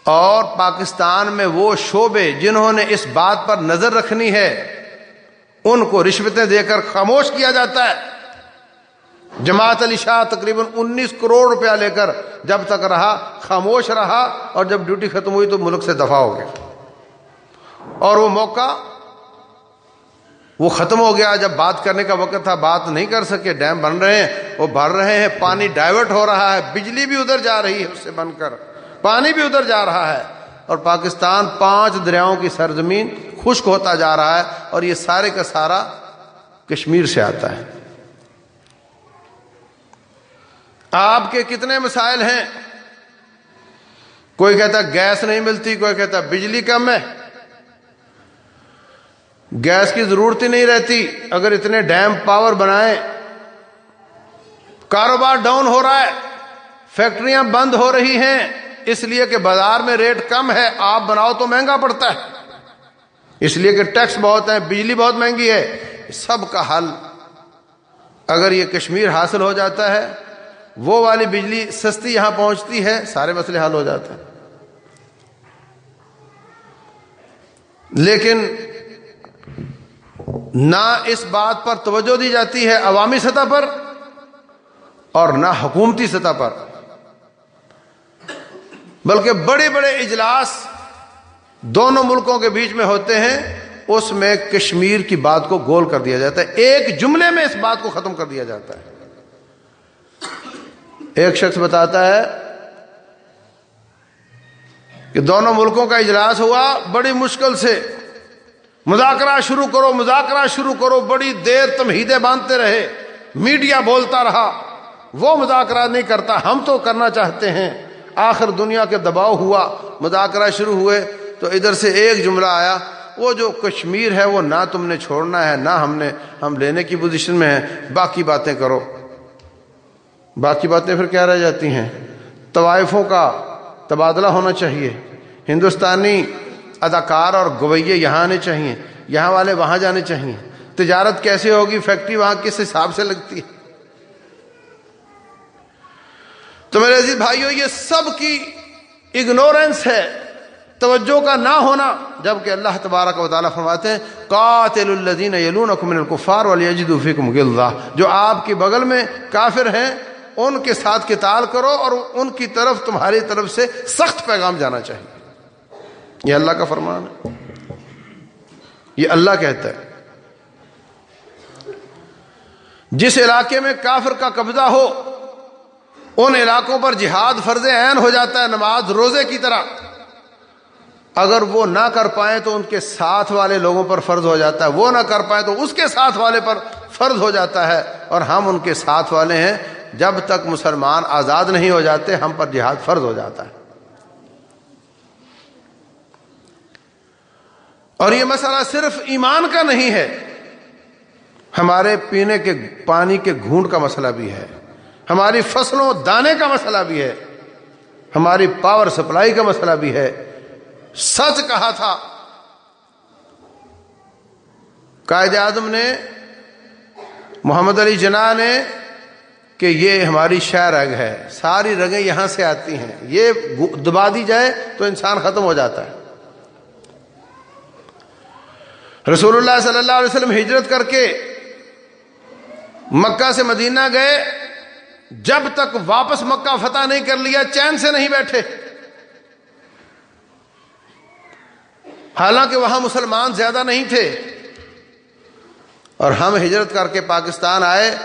اور پاکستان میں وہ شعبے جنہوں نے اس بات پر نظر رکھنی ہے، ان کو رشوتیں دے کر خاموش کیا جاتا ہے۔ جماعت علی شاہ تقریباً انیس کروڑ روپیہ لے کر جب تک رہا، خاموش رہا اور جب ڈیوٹی ختم ہوئی تو ملک سے دفاع ہو گیا۔ اور وہ موقع وہ ختم ہو گیا جب بات کرنے کا وقت تھا، بات نہیں کر سکے، ڈیم بن رہے ہیں، وہ بھر رہے ہیں، پانی ڈائیورٹ ہو رہا ہے، بجلی بھی ادھر جا رہی ہے اس سے بن کر، پانی بھی ادھر جا رہا ہے۔ اور پاکستان پانچ دریاؤں کی سرزمین خشک ہوتا جا رہا ہے اور یہ سارے کا سارا کشمیر سے آتا ہے۔ آپ کے کتنے مسائل ہیں؟ کوئی کہتا گیس نہیں ملتی، کوئی کہتا بجلی کم ہے۔ گیس کی ضرورت ہی نہیں رہتی۔ اگر اتنے ڈیم پاور بنائیں، کاروبار ڈاؤن ہو رہا ہے، فیکٹریاں بند ہو رہی ہیں، اس لیے کہ بازار میں ریٹ کم ہے، آپ بناؤ تو مہنگا پڑتا ہے۔ اس لیے کہ ٹیکس بہت ہے بجلی بہت مہنگی ہے سب کا حل۔ اگر یہ کشمیر حاصل ہو جاتا ہے، وہ والی بجلی سستی یہاں پہنچتی ہے، سارے مسئلے حل ہو جاتے ہیں۔ لیکن نہ اس بات پر توجہ دی جاتی ہے عوامی سطح پر اور نہ حکومتی سطح پر۔ بلکہ بڑے بڑے اجلاس دونوں ملکوں کے بیچ میں ہوتے ہیں، اس میں کشمیر کی بات کو گول کر دیا جاتا ہے۔ ایک جملے میں اس بات کو ختم کر دیا جاتا ہے۔ ایک شخص بتاتا ہے کہ دونوں ملکوں کا اجلاس ہوا بڑی مشکل سے۔ مذاکرہ شروع کرو، مذاکرہ شروع کرو، بڑی دیر تمہیدیں باندھتے رہے، میڈیا بولتا رہا، وہ مذاکرہ نہیں کرتا، ہم تو کرنا چاہتے ہیں۔ آخر دنیا کے دباؤ ہوا، مذاکرہ شروع ہوئے، تو ادھر سے ایک جملہ آیا، وہ جو کشمیر ہے، وہ نہ تم نے چھوڑنا ہے، نہ ہم نے، ہم لینے کی پوزیشن میں ہیں، باقی باتیں کرو۔ باقی باتیں پھر کیا رہ جاتی ہیں؟ طوائفوں کا تبادلہ ہونا چاہیے۔ ہندوستانی اداکار اور گویے یہاں آنے چاہیے یہاں والے وہاں جانے چاہیے تجارت کیسے ہوگی؟ فیکٹری وہاں کس حساب سے لگتی ہے؟ تو میرے عزیز بھائیو، یہ سب کی اگنورنس ہے، توجہ کا نہ ہونا، جبکہ اللہ تبارک و تعالیٰ فرماتے ہیں قاتل الذین یلونکم من الکفار ولیجدوا فیکم غلظہ۔ جو آپ کی بغل میں کافر ہیں، ان کے ساتھ قتال کرو اور ان کی طرف، تمہاری طرف سے سخت پیغام جانا چاہیے۔ یہ اللہ کا فرمان ہے۔ یہ اللہ کہتا ہے۔ جس علاقے میں کافر کا قبضہ ہو، ان علاقوں پر جہاد فرض عین ہو جاتا ہے، نماز روزے کی طرح۔ اگر وہ نہ کر پائیں تو ان کے ساتھ والے لوگوں پر فرض ہو جاتا ہے۔ وہ نہ کر پائیں تو اس کے ساتھ والے پر فرض ہو جاتا ہے۔ اور ہم ان کے ساتھ والے ہیں۔ جب تک مسلمان آزاد نہیں ہو جاتے، ہم پر جہاد فرض ہو جاتا ہے۔ اور یہ مسئلہ صرف ایمان کا نہیں ہے، ہمارے پینے کے پانی کے گھونٹ کا مسئلہ بھی ہے، ہماری فصلوں دانے کا مسئلہ بھی ہے، ہماری پاور سپلائی کا مسئلہ بھی ہے۔ سچ کہا تھا۔ قائد اعظم نے، محمد علی جناح نے کہ یہ ہماری شہ رگ ہے، ساری رگیں یہاں سے آتی ہیں۔ یہ دبا دی جائے تو انسان ختم ہو جاتا ہے۔ رسول اللہ صلی اللہ علیہ وسلم ہجرت کر کے مکہ سے مدینہ گئے، جب تک واپس مکہ فتح نہیں کر لیا، چین سے نہیں بیٹھے۔ حالانکہ وہاں مسلمان زیادہ نہیں تھے۔ اور ہم ہجرت کر کے پاکستان آئے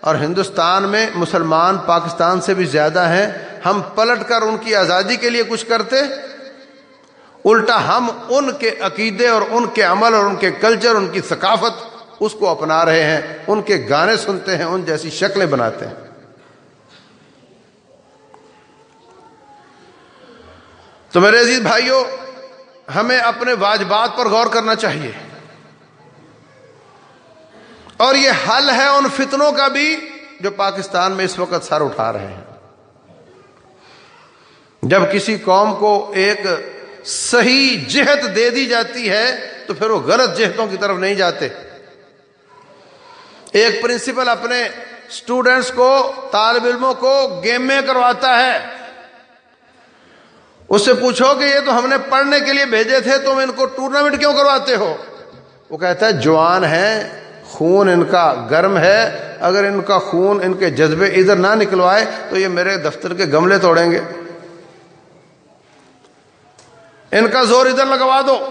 اور ہندوستان میں مسلمان پاکستان سے بھی زیادہ ہیں۔ ہم پلٹ کر ان کی آزادی کے لیے کچھ کرتے الٹا ہم ان کے عقیدے اور ان کے عمل اور ان کے کلچر، ان کی ثقافت اس کو اپنا رہے ہیں، ان کے گانے سنتے ہیں، ان جیسی شکلیں بناتے ہیں۔ تو میرے عزیز بھائیوں ہمیں اپنے واجبات پر غور کرنا چاہیے۔ اور یہ حل ہے ان فتنوں کا بھی جو پاکستان میں اس وقت سر اٹھا رہے ہیں۔ جب کسی قوم کو ایک صحیح جہت دے دی جاتی ہے تو پھر وہ غلط جہتوں کی طرف نہیں جاتے۔ ایک پرنسپل اپنے اسٹوڈینٹس کو، طالب علموں کو گیم میں کرواتا ہے۔ اس سے پوچھو کہ یہ تو ہم نے پڑھنے کے لیے بھیجے تھے، تم ان کو ٹورنامنٹ کیوں کرواتے ہو؟ وہ کہتا ہے، جوان ہے خون ان کا گرم ہے، اگر ان کا خون ان کے جذبے ادھر نہ نکلوائے تو یہ میرے دفتر کے گملے توڑیں گے۔ ان کا زور ادھر لگوا دو۔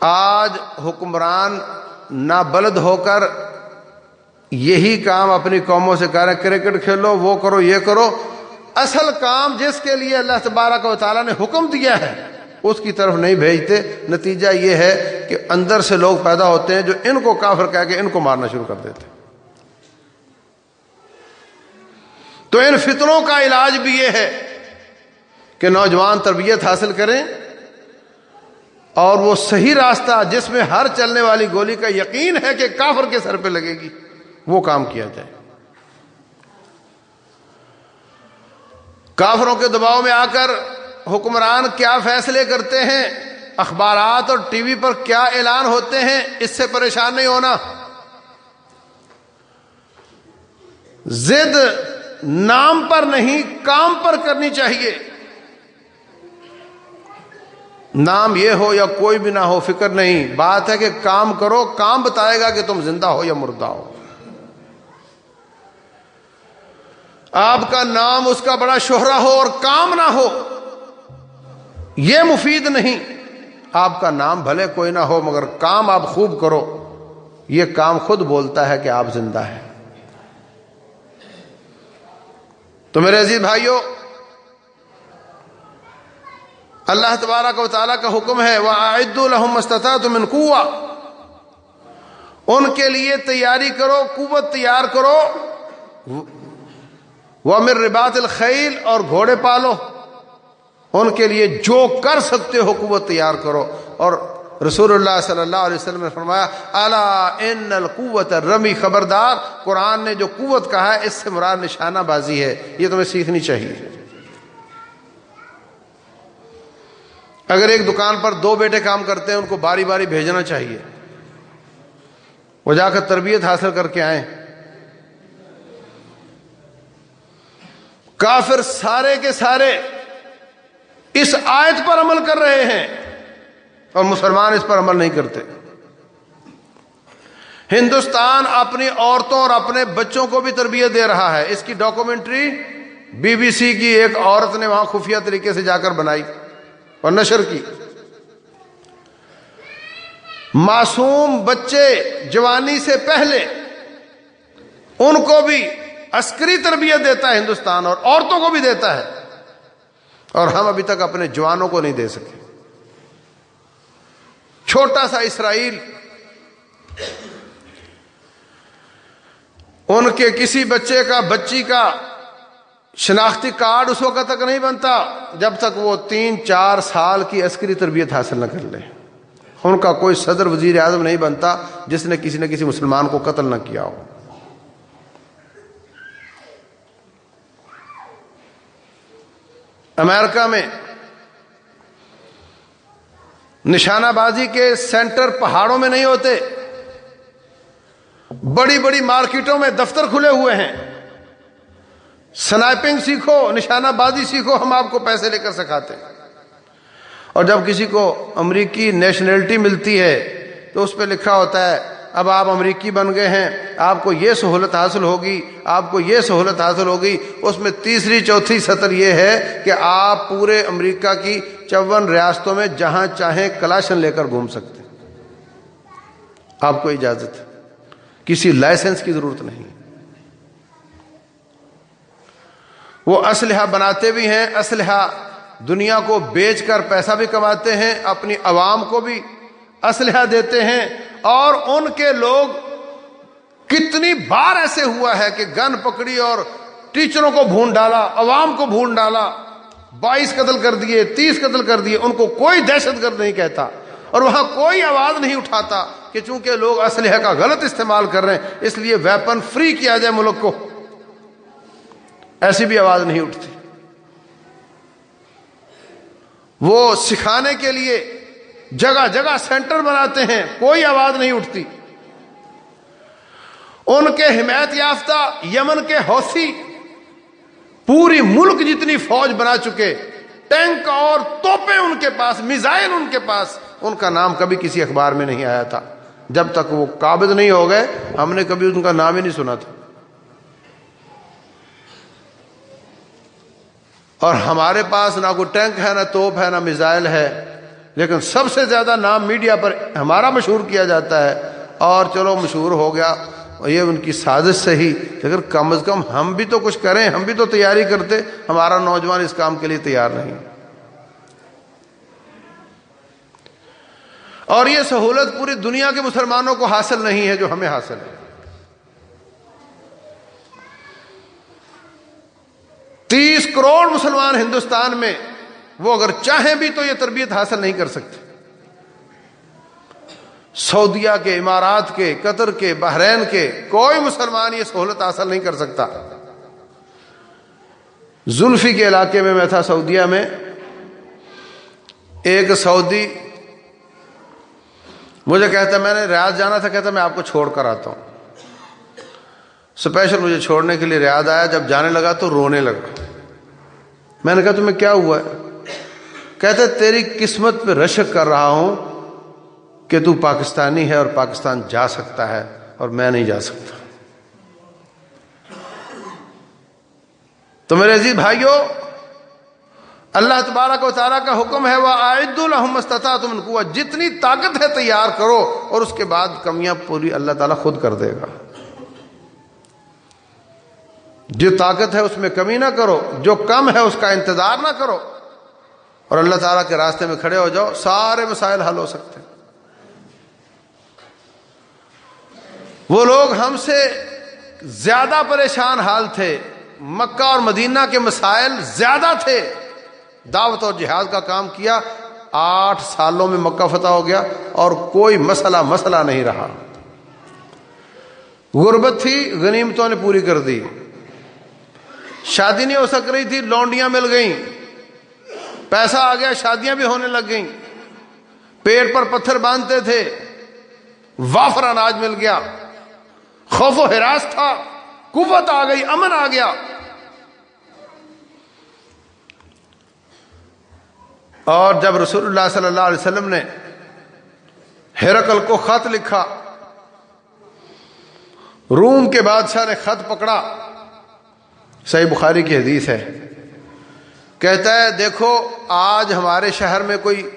آج حکمران نابلد ہو کر یہی کام اپنی قوموں سے کر کرکٹ کھیلو، وہ کرو، یہ کرو۔ اصل کام جس کے لیے اللہ تبارک و تعالیٰ نے حکم دیا ہے، اس کی طرف نہیں بھیجتے۔ نتیجہ یہ ہے کہ اندر سے لوگ پیدا ہوتے ہیں جو ان کو کافر کہہ کے ان کو مارنا شروع کر دیتے۔ تو ان فتنوں کا علاج بھی یہ ہے کہ نوجوان تربیت حاصل کریں اور وہ صحیح راستہ جس میں ہر چلنے والی گولی کا یقین ہے کہ کافر کے سر پہ لگے گی، وہ کام کیا جائے۔ کافروں کے دباؤ میں آ کر حکمران کیا فیصلے کرتے ہیں؟ اخبارات اور ٹی وی پر کیا اعلان ہوتے ہیں؟ اس سے پریشان نہیں ہونا۔ زد نام پر نہیں، کام پر کرنی چاہیے۔ نام یہ ہو یا کوئی بھی نہ ہو، فکر نہیں۔ بات ہے کہ کام کرو، کام بتائے گا کہ تم زندہ ہو یا مردہ ہو۔ آپ کا نام، اس کا بڑا شہرا ہو اور کام نہ ہو، یہ مفید نہیں۔ آپ کا نام بھلے کوئی نہ ہو، مگر کام آپ خوب کرو۔ یہ کام خود بولتا ہے کہ آپ زندہ ہیں۔ تو میرے عزیز بھائیوں اللہ تبارک و تعالیٰ کا حکم ہے وہ عید الحم مستطا تم ان کے لیے تیاری کرو، قوت تیار کرو۔ وہ امر ربات الخیل اور گھوڑے پالو۔ ان کے لیے جو کر سکتے ہو، قوت تیار کرو۔ اور رسول اللہ صلی اللہ علیہ وسلم نے فرمایا ان القوت رمی خبردار قرآن نے جو قوت کہا ہے، اس سے مراد نشانہ بازی ہے۔ یہ تمہیں سیکھنی چاہیے۔ اگر ایک دکان پر دو بیٹے کام کرتے ہیں، ان کو باری باری بھیجنا چاہیے۔ وہ جا کر تربیت حاصل کر کے آئیں۔ کافر سارے کے سارے اس آیت پر عمل کر رہے ہیں اور مسلمان اس پر عمل نہیں کرتے۔ ہندوستان اپنی عورتوں اور اپنے بچوں کو بھی تربیت دے رہا ہے۔ اس کی ڈاکومنٹری بی بی سی کی ایک عورت نے وہاں خفیہ طریقے سے جا کر بنائی۔ اور نشر کی۔ معصوم بچے جوانی سے پہلے ان کو بھی عسکری تربیت دیتا ہے ہندوستان اور عورتوں کو بھی دیتا ہے۔ اور ہم ابھی تک اپنے جوانوں کو نہیں دے سکے۔ چھوٹا سا اسرائیل، ان کے کسی بچے کا، بچی کا شناختی کارڈ اس وقت تک نہیں بنتا جب تک وہ تین چار سال کی عسکری تربیت حاصل نہ کر لے۔ ان کا کوئی صدر وزیر اعظم نہیں بنتا جس نے کسی نہ کسی مسلمان کو قتل نہ کیا ہو۔ امریکہ میں نشانہ بازی کے سینٹر پہاڑوں میں نہیں ہوتے، بڑی بڑی مارکیٹوں میں دفتر کھلے ہوئے ہیں۔ سنائپنگ سیکھو، نشانہ بازی سیکھو، ہم آپ کو پیسے لے کر سکھاتے اور جب کسی کو امریکی نیشنلٹی ملتی ہے، تو اس پہ لکھا ہوتا ہے، اب آپ امریکی بن گئے ہیں، آپ کو یہ سہولت حاصل ہوگی، آپ کو یہ سہولت حاصل ہوگی۔ اس میں تیسری، چوتھی سطر یہ ہے کہ آپ پورے امریکہ کی چون ریاستوں میں جہاں چاہیں کلاشن لے کر گھوم سکتے آپ کو اجازت ہے۔ کسی لائسنس کی ضرورت نہیں وہ اسلحہ بناتے بھی ہیں، اسلحہ دنیا کو بیچ کر پیسہ بھی کماتے ہیں، اپنی عوام کو بھی اسلحہ دیتے ہیں۔ اور ان کے لوگ کتنی بار ایسے ہوا ہے کہ گن پکڑی اور ٹیچروں کو بھون ڈالا، عوام کو بھون ڈالا، بائیس قتل کر دیے، تیس قتل کر دیے، ان کو کوئی دہشت گرد نہیں کہتا۔ اور وہاں کوئی آواز نہیں اٹھاتا کہ چونکہ لوگ اسلحہ کا غلط استعمال کر رہے ہیں، اس لیے ویپن فری کیا جائے ملک کو۔ ایسی بھی آواز نہیں اٹھتی۔ وہ سکھانے کے لیے جگہ جگہ سینٹر بناتے ہیں، کوئی آواز نہیں اٹھتی۔ ان کے حمایت یافتہ یمن کے حوثی پوری ملک جتنی فوج بنا چکے، ٹینک اور توپے ان کے پاس، میزائل ان کے پاس، ان کا نام کبھی کسی اخبار میں نہیں آیا تھا۔ جب تک وہ قابض نہیں ہو گئے، ہم نے کبھی ان کا نام ہی نہیں سنا تھا۔ اور ہمارے پاس نہ کوئی ٹینک ہے، نہ توپ ہے، نہ میزائل ہے۔ لیکن سب سے زیادہ نام میڈیا پر ہمارا مشہور کیا جاتا ہے۔ اور چلو مشہور ہو گیا۔ یہ ان کی سازش سے ہی لیکن کم از کم ہم بھی تو کچھ کریں، ہم بھی تو تیاری کرتے، ہمارا نوجوان اس کام کے لیے تیار نہیں۔ اور یہ سہولت پوری دنیا کے مسلمانوں کو حاصل نہیں ہے جو ہمیں حاصل ہے۔ تیس کروڑ مسلمان ہندوستان میں وہ اگر چاہیں بھی تو یہ تربیت حاصل نہیں کر سکتے۔ سعودیہ کے، امارات کے، قطر کے، بحرین کے کوئی مسلمان یہ سہولت حاصل نہیں کر سکتا۔ زلفی کے علاقے میں میں تھا سعودیہ میں۔ ایک سعودی مجھے کہتا میں نے ریاض جانا تھا، کہتا میں آپ کو چھوڑ کر آتا ہوں۔ اسپیشل مجھے چھوڑنے کے لیے ریاض آیا، جب جانے لگا تو رونے لگا۔ میں نے کہا، تمہیں کیا ہوا؟ ہے کہتے، تیری قسمت پہ رشک کر رہا ہوں کہ تو پاکستانی ہے اور پاکستان جا سکتا ہے اور میں نہیں جا سکتا۔ تو میرے عزیز بھائیوں، اللہ تبارک و تعالیٰ کا حکم ہے وہ عید الحمستہ تم کو جتنی طاقت ہے تیار کرو اور اس کے بعد کمیاں پوری اللہ تعالیٰ خود کر دے گا۔ جو طاقت ہے اس میں کمی نہ کرو، جو کم ہے اس کا انتظار نہ کرو۔ اور اللہ تعالیٰ کے راستے میں کھڑے ہو جاؤ، سارے مسائل حل ہو سکتے ہیں۔ وہ لوگ ہم سے زیادہ پریشان حال تھے۔ مکہ اور مدینہ کے مسائل زیادہ تھے۔ دعوت اور جہاد کا کام کیا۔ آٹھ سالوں میں مکہ فتح ہو گیا اور کوئی مسئلہ مسئلہ نہیں رہا۔ غربت تھی، غنیمتوں نے پوری کر دی۔ شادی نہیں ہو سک رہی تھی، لونڈیاں مل گئیں۔ پیسہ آ گیا، شادیاں بھی ہونے لگ گئیں۔ پیڑ پر پتھر باندھتے تھے۔ وافر اناج مل گیا۔ خوف و ہراس تھا۔ قوت آ گئی، امن آ گیا۔ اور جب رسول اللہ صلی اللہ علیہ وسلم نے ہیرکل کو خط لکھا، روم کے بادشاہ نے خط پکڑا۔ صحیح بخاری کی حدیث ہے۔ کہتا ہے، دیکھو، آج ہمارے شہر میں کوئی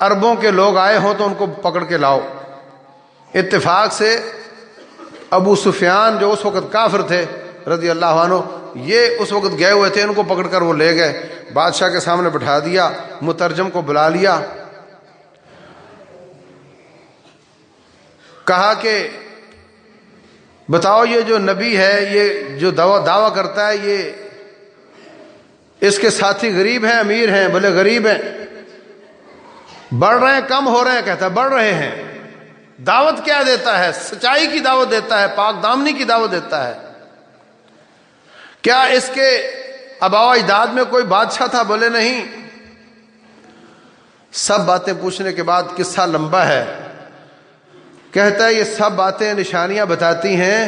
اربوں کے لوگ آئے ہوں تو ان کو پکڑ کے لاؤ۔ اتفاق سے ابو سفیان جو اس وقت کافر تھے رضی اللہ عنہ، یہ اس وقت گئے ہوئے تھے، ان کو پکڑ کر وہ لے گئے۔ بادشاہ کے سامنے بٹھا دیا، مترجم کو بلا لیا۔ کہا کہ بتاؤ یہ جو نبی ہے، یہ جو دعویٰ کرتا ہے، یہ اس کے ساتھی غریب ہیں، امیر ہیں بولے غریب ہیں۔ بڑھ رہے ہیں، کم ہو رہے ہیں، کہتا ہے بڑھ رہے ہیں۔ دعوت کیا دیتا ہے؟ سچائی کی دعوت دیتا ہے، پاک دامنی کی دعوت دیتا ہے۔ کیا اس کے اباؤ اجداد میں کوئی بادشاہ تھا؟ بولے نہیں۔ سب باتیں پوچھنے کے بعد قصہ لمبا ہے۔ کہتا ہے، یہ سب باتیں نشانیاں بتاتی ہیں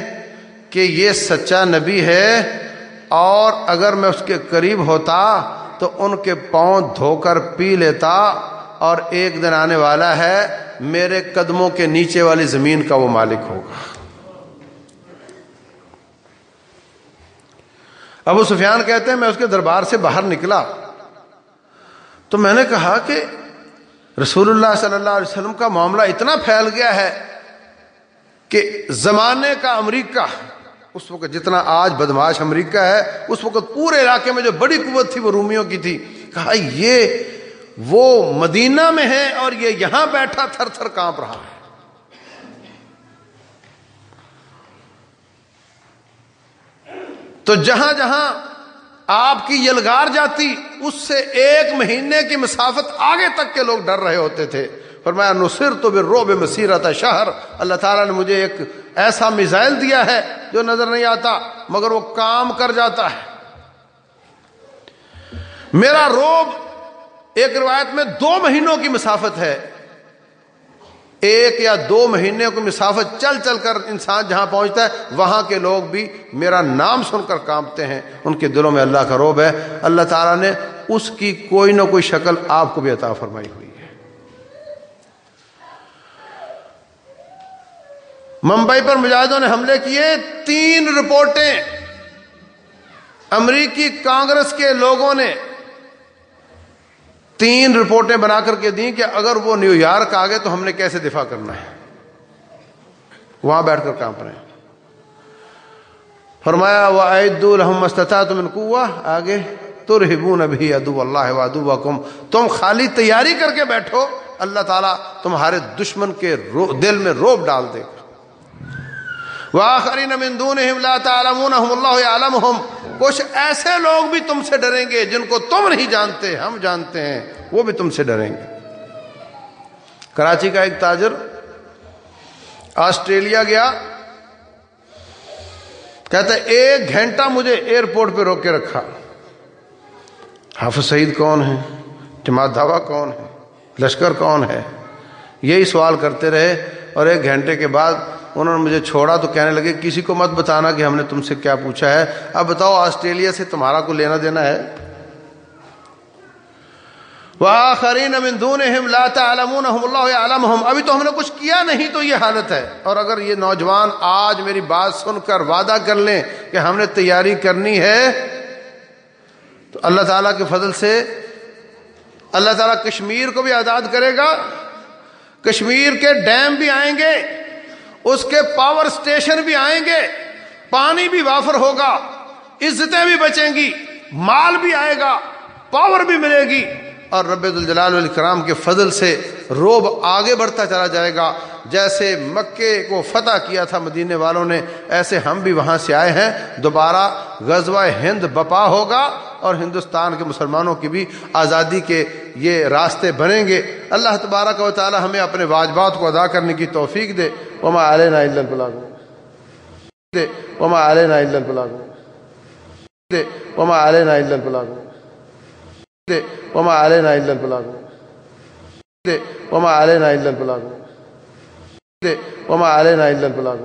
کہ یہ سچا نبی ہے اور اگر میں اس کے قریب ہوتا تو ان کے پاؤں دھو کر پی لیتا اور ایک دن آنے والا ہے، میرے قدموں کے نیچے والی زمین کا وہ مالک ہوگا۔ ابو سفیان کہتے ہیں، میں اس کے دربار سے باہر نکلا۔ تو میں نے کہا کہ رسول اللہ صلی اللہ علیہ وسلم کا معاملہ اتنا پھیل گیا ہے کہ زمانے کا امریکہ، اس وقت جتنا آج بدماش امریکہ ہے، اس وقت پورے علاقے میں جو بڑی قوت تھی، وہ رومیوں کی تھی۔ کہا، یہ وہ مدینہ میں ہے اور یہ یہاں بیٹھا تھر تھر کانپ رہا ہے۔ تو جہاں جہاں آپ کی یلگار جاتی، اس سے ایک مہینے کی مسافت آگے تک کے لوگ ڈر رہے ہوتے تھے۔ فرمایا نصر تو بھی روب مسیرت شہر. اللہ تعالیٰ نے مجھے ایک ایسا میزائل دیا ہے جو نظر نہیں آتا، مگر وہ کام کر جاتا ہے. میرا روب ایک روایت میں دو مہینوں کی مسافت ہے. ایک یا دو مہینے کو مسافت چل چل کر انسان جہاں پہنچتا ہے، وہاں کے لوگ بھی میرا نام سن کر کانپتے ہیں. ان کے دلوں میں اللہ کا روب ہے. اللہ تعالیٰ نے اس کی کوئی نہ کوئی شکل آپ کو بھی عطا فرمائی ہوئی ممبئی پر مجاہدوں نے حملے کیے، تین رپورٹیں۔ امریکی کانگریس کے لوگوں نے تین رپورٹیں بنا کر کے دیں کہ اگر وہ نیو یارک آ گئے تو ہم نے کیسے دفاع کرنا ہے۔ وہاں بیٹھ کر کام کریں۔ فرمایا وہ عید الحمد تم کو آگے تو رحبون ابھی ادو اللہ ودو کم تم خالی تیاری کر کے بیٹھو، اللہ تعالیٰ تمہارے دشمن کے دل میں روب ڈال دے۔ گا وآخرین من دونہم لا تعلمونہم، اللہ عالمہم کچھ ایسے لوگ بھی تم سے ڈریں گے جن کو تم نہیں جانتے، ہم جانتے ہیں، وہ بھی تم سے ڈریں گے۔ کراچی کا ایک تاجر آسٹریلیا گیا، کہتا ہے، ایک گھنٹہ مجھے ایئرپورٹ پہ روک کے رکھا۔ حافظ سعید کون ہے جماعت دھاوا کون ہے لشکر کون ہے یہی سوال کرتے رہے اور ایک گھنٹے کے بعد انہوں نے مجھے چھوڑا تو کہنے لگے، کسی کو مت بتانا کہ ہم نے تم سے کیا پوچھا ہے۔ اب بتاؤ، آسٹریلیا سے تمہارا کو لینا دینا ہے? وآخرین من دونہم لا تعلمونہم اللہ عالمہم ابھی تو ہم نے کچھ کیا نہیں تو یہ حالت ہے۔ اور اگر یہ نوجوان آج میری بات سن کر وعدہ کر لیں کہ ہم نے تیاری کرنی ہے، تو اللہ تعالیٰ کے فضل سے اللہ تعالیٰ کشمیر کو بھی آزاد کرے گا۔ کشمیر کے ڈیم بھی آئیں گے۔ اس کے پاور سٹیشن بھی آئیں گے، پانی بھی وافر ہوگا، عزتیں بھی بچیں گی، مال بھی آئے گا، پاور بھی ملے گی۔ اور رب الجلال الکرام کے فضل سے روب آگے بڑھتا چلا جائے گا۔ جیسے مکے کو فتح کیا تھا مدینے والوں نے، ایسے ہم بھی وہاں سے آئے ہیں۔ دوبارہ غزوہ ہند بپا ہوگا اور ہندوستان کے مسلمانوں کی بھی آزادی کے یہ راستے بنیں گے۔ اللہ تبارک و تعالی ہمیں اپنے واجبات کو ادا کرنے کی توفیق دے۔ وما علینا الا البلاغ۔ دے۔ وما علینا الا البلاغ۔ دے۔ وما علینا الا البلاغ۔ دے وما علينا الا البلاغ وما علينا الا البلاغ وما علينا الا البلاغ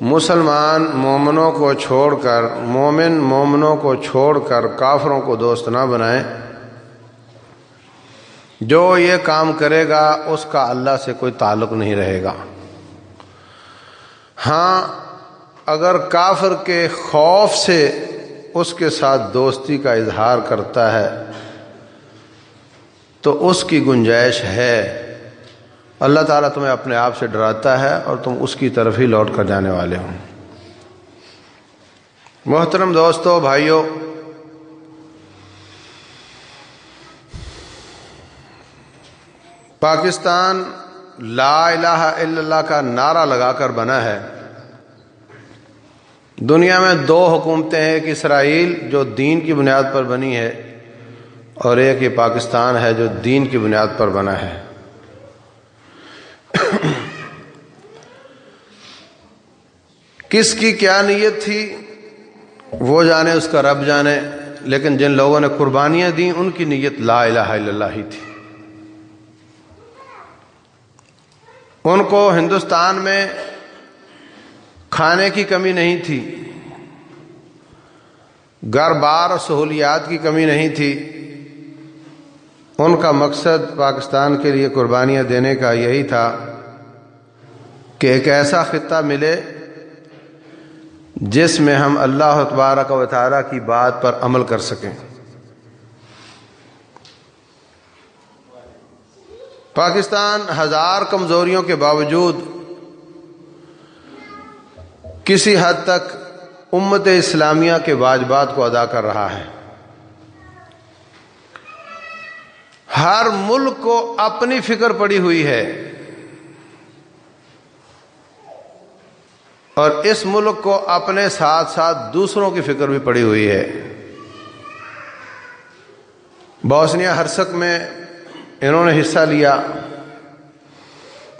مسلمان مومنوں کو چھوڑ کر، مومن مومنوں کو چھوڑ کر کافروں کو دوست نہ بنائیں۔ جو یہ کام کرے گا، اس کا اللہ سے کوئی تعلق نہیں رہے گا۔ ہاں اگر کافر کے خوف سے اس کے ساتھ دوستی کا اظہار کرتا ہے، تو اس کی گنجائش ہے۔ اللہ تعالیٰ تمہیں اپنے آپ سے ڈراتا ہے اور تم اس کی طرف ہی لوٹ کر جانے والے ہوں محترم دوستو بھائیوں پاکستان لا الہ الا اللہ کا نعرہ لگا کر بنا ہے۔ دنیا میں دو حکومتیں ہیں، ایک اسرائیل جو دین کی بنیاد پر بنی ہے اور ایک یہ پاکستان ہے جو دین کی بنیاد پر بنا ہے۔ کس کی کیا نیت تھی؟ وہ جانے، اس کا رب جانے، لیکن جن لوگوں نے قربانیاں دیں، ان کی نیت لا الہ الا اللہ ہی تھی۔ ان کو ہندوستان میں کھانے کی کمی نہیں تھی، گھر بار سہولیات کی کمی نہیں تھی۔ ان کا مقصد پاکستان کے لیے قربانیاں دینے کا یہی تھا۔ کہ ایک ایسا خطہ ملے جس میں ہم اللہ تبارک و تعالیٰ کی بات پر عمل کر سکیں۔ پاکستان ہزار کمزوریوں کے باوجود کسی حد تک امت اسلامیہ کے واجبات کو ادا کر رہا ہے۔ ہر ملک کو اپنی فکر پڑی ہوئی ہے۔ اور اس ملک کو اپنے ساتھ ساتھ دوسروں کی فکر بھی پڑی ہوئی ہے۔ بوسنیا ہرسک میں انہوں نے حصہ لیا۔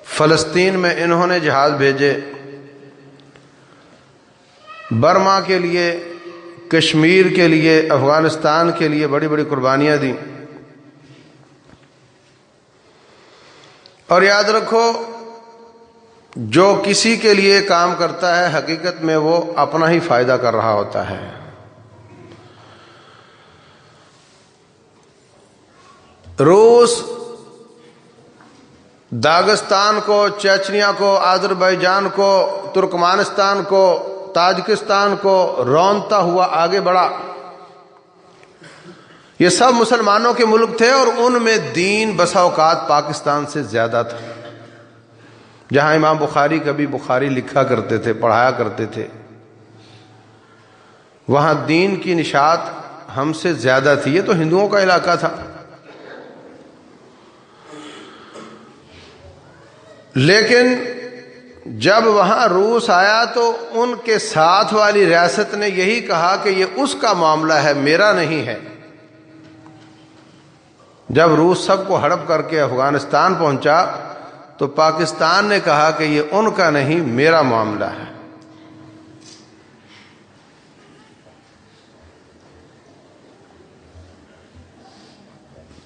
فلسطین میں انہوں نے جہاز بھیجے۔ برما کے لیے، کشمیر کے لیے، افغانستان کے لیے بڑی بڑی قربانیاں دیں۔ اور یاد رکھو جو کسی کے لیے کام کرتا ہے، حقیقت میں وہ اپنا ہی فائدہ کر رہا ہوتا ہے۔ روس، داغستان کو چچنیا کو، آذربائیجان کو، ترکمانستان کو، تاجکستان کو رونتا ہوا آگے بڑھا۔ یہ سب مسلمانوں کے ملک تھے اور ان میں دین بسا اوقات پاکستان سے زیادہ تھا۔ جہاں امام بخاری کبھی بخاری لکھا کرتے تھے، پڑھایا کرتے تھے، وہاں دین کی نشات ہم سے زیادہ تھی۔ یہ تو ہندوؤں کا علاقہ تھا۔ لیکن جب وہاں روس آیا تو ان کے ساتھ والی ریاست نے یہی کہا کہ یہ اس کا معاملہ ہے، میرا نہیں ہے۔ جب روس سب کو ہڑپ کر کے افغانستان پہنچا تو پاکستان نے کہا کہ یہ ان کا نہیں، میرا معاملہ ہے۔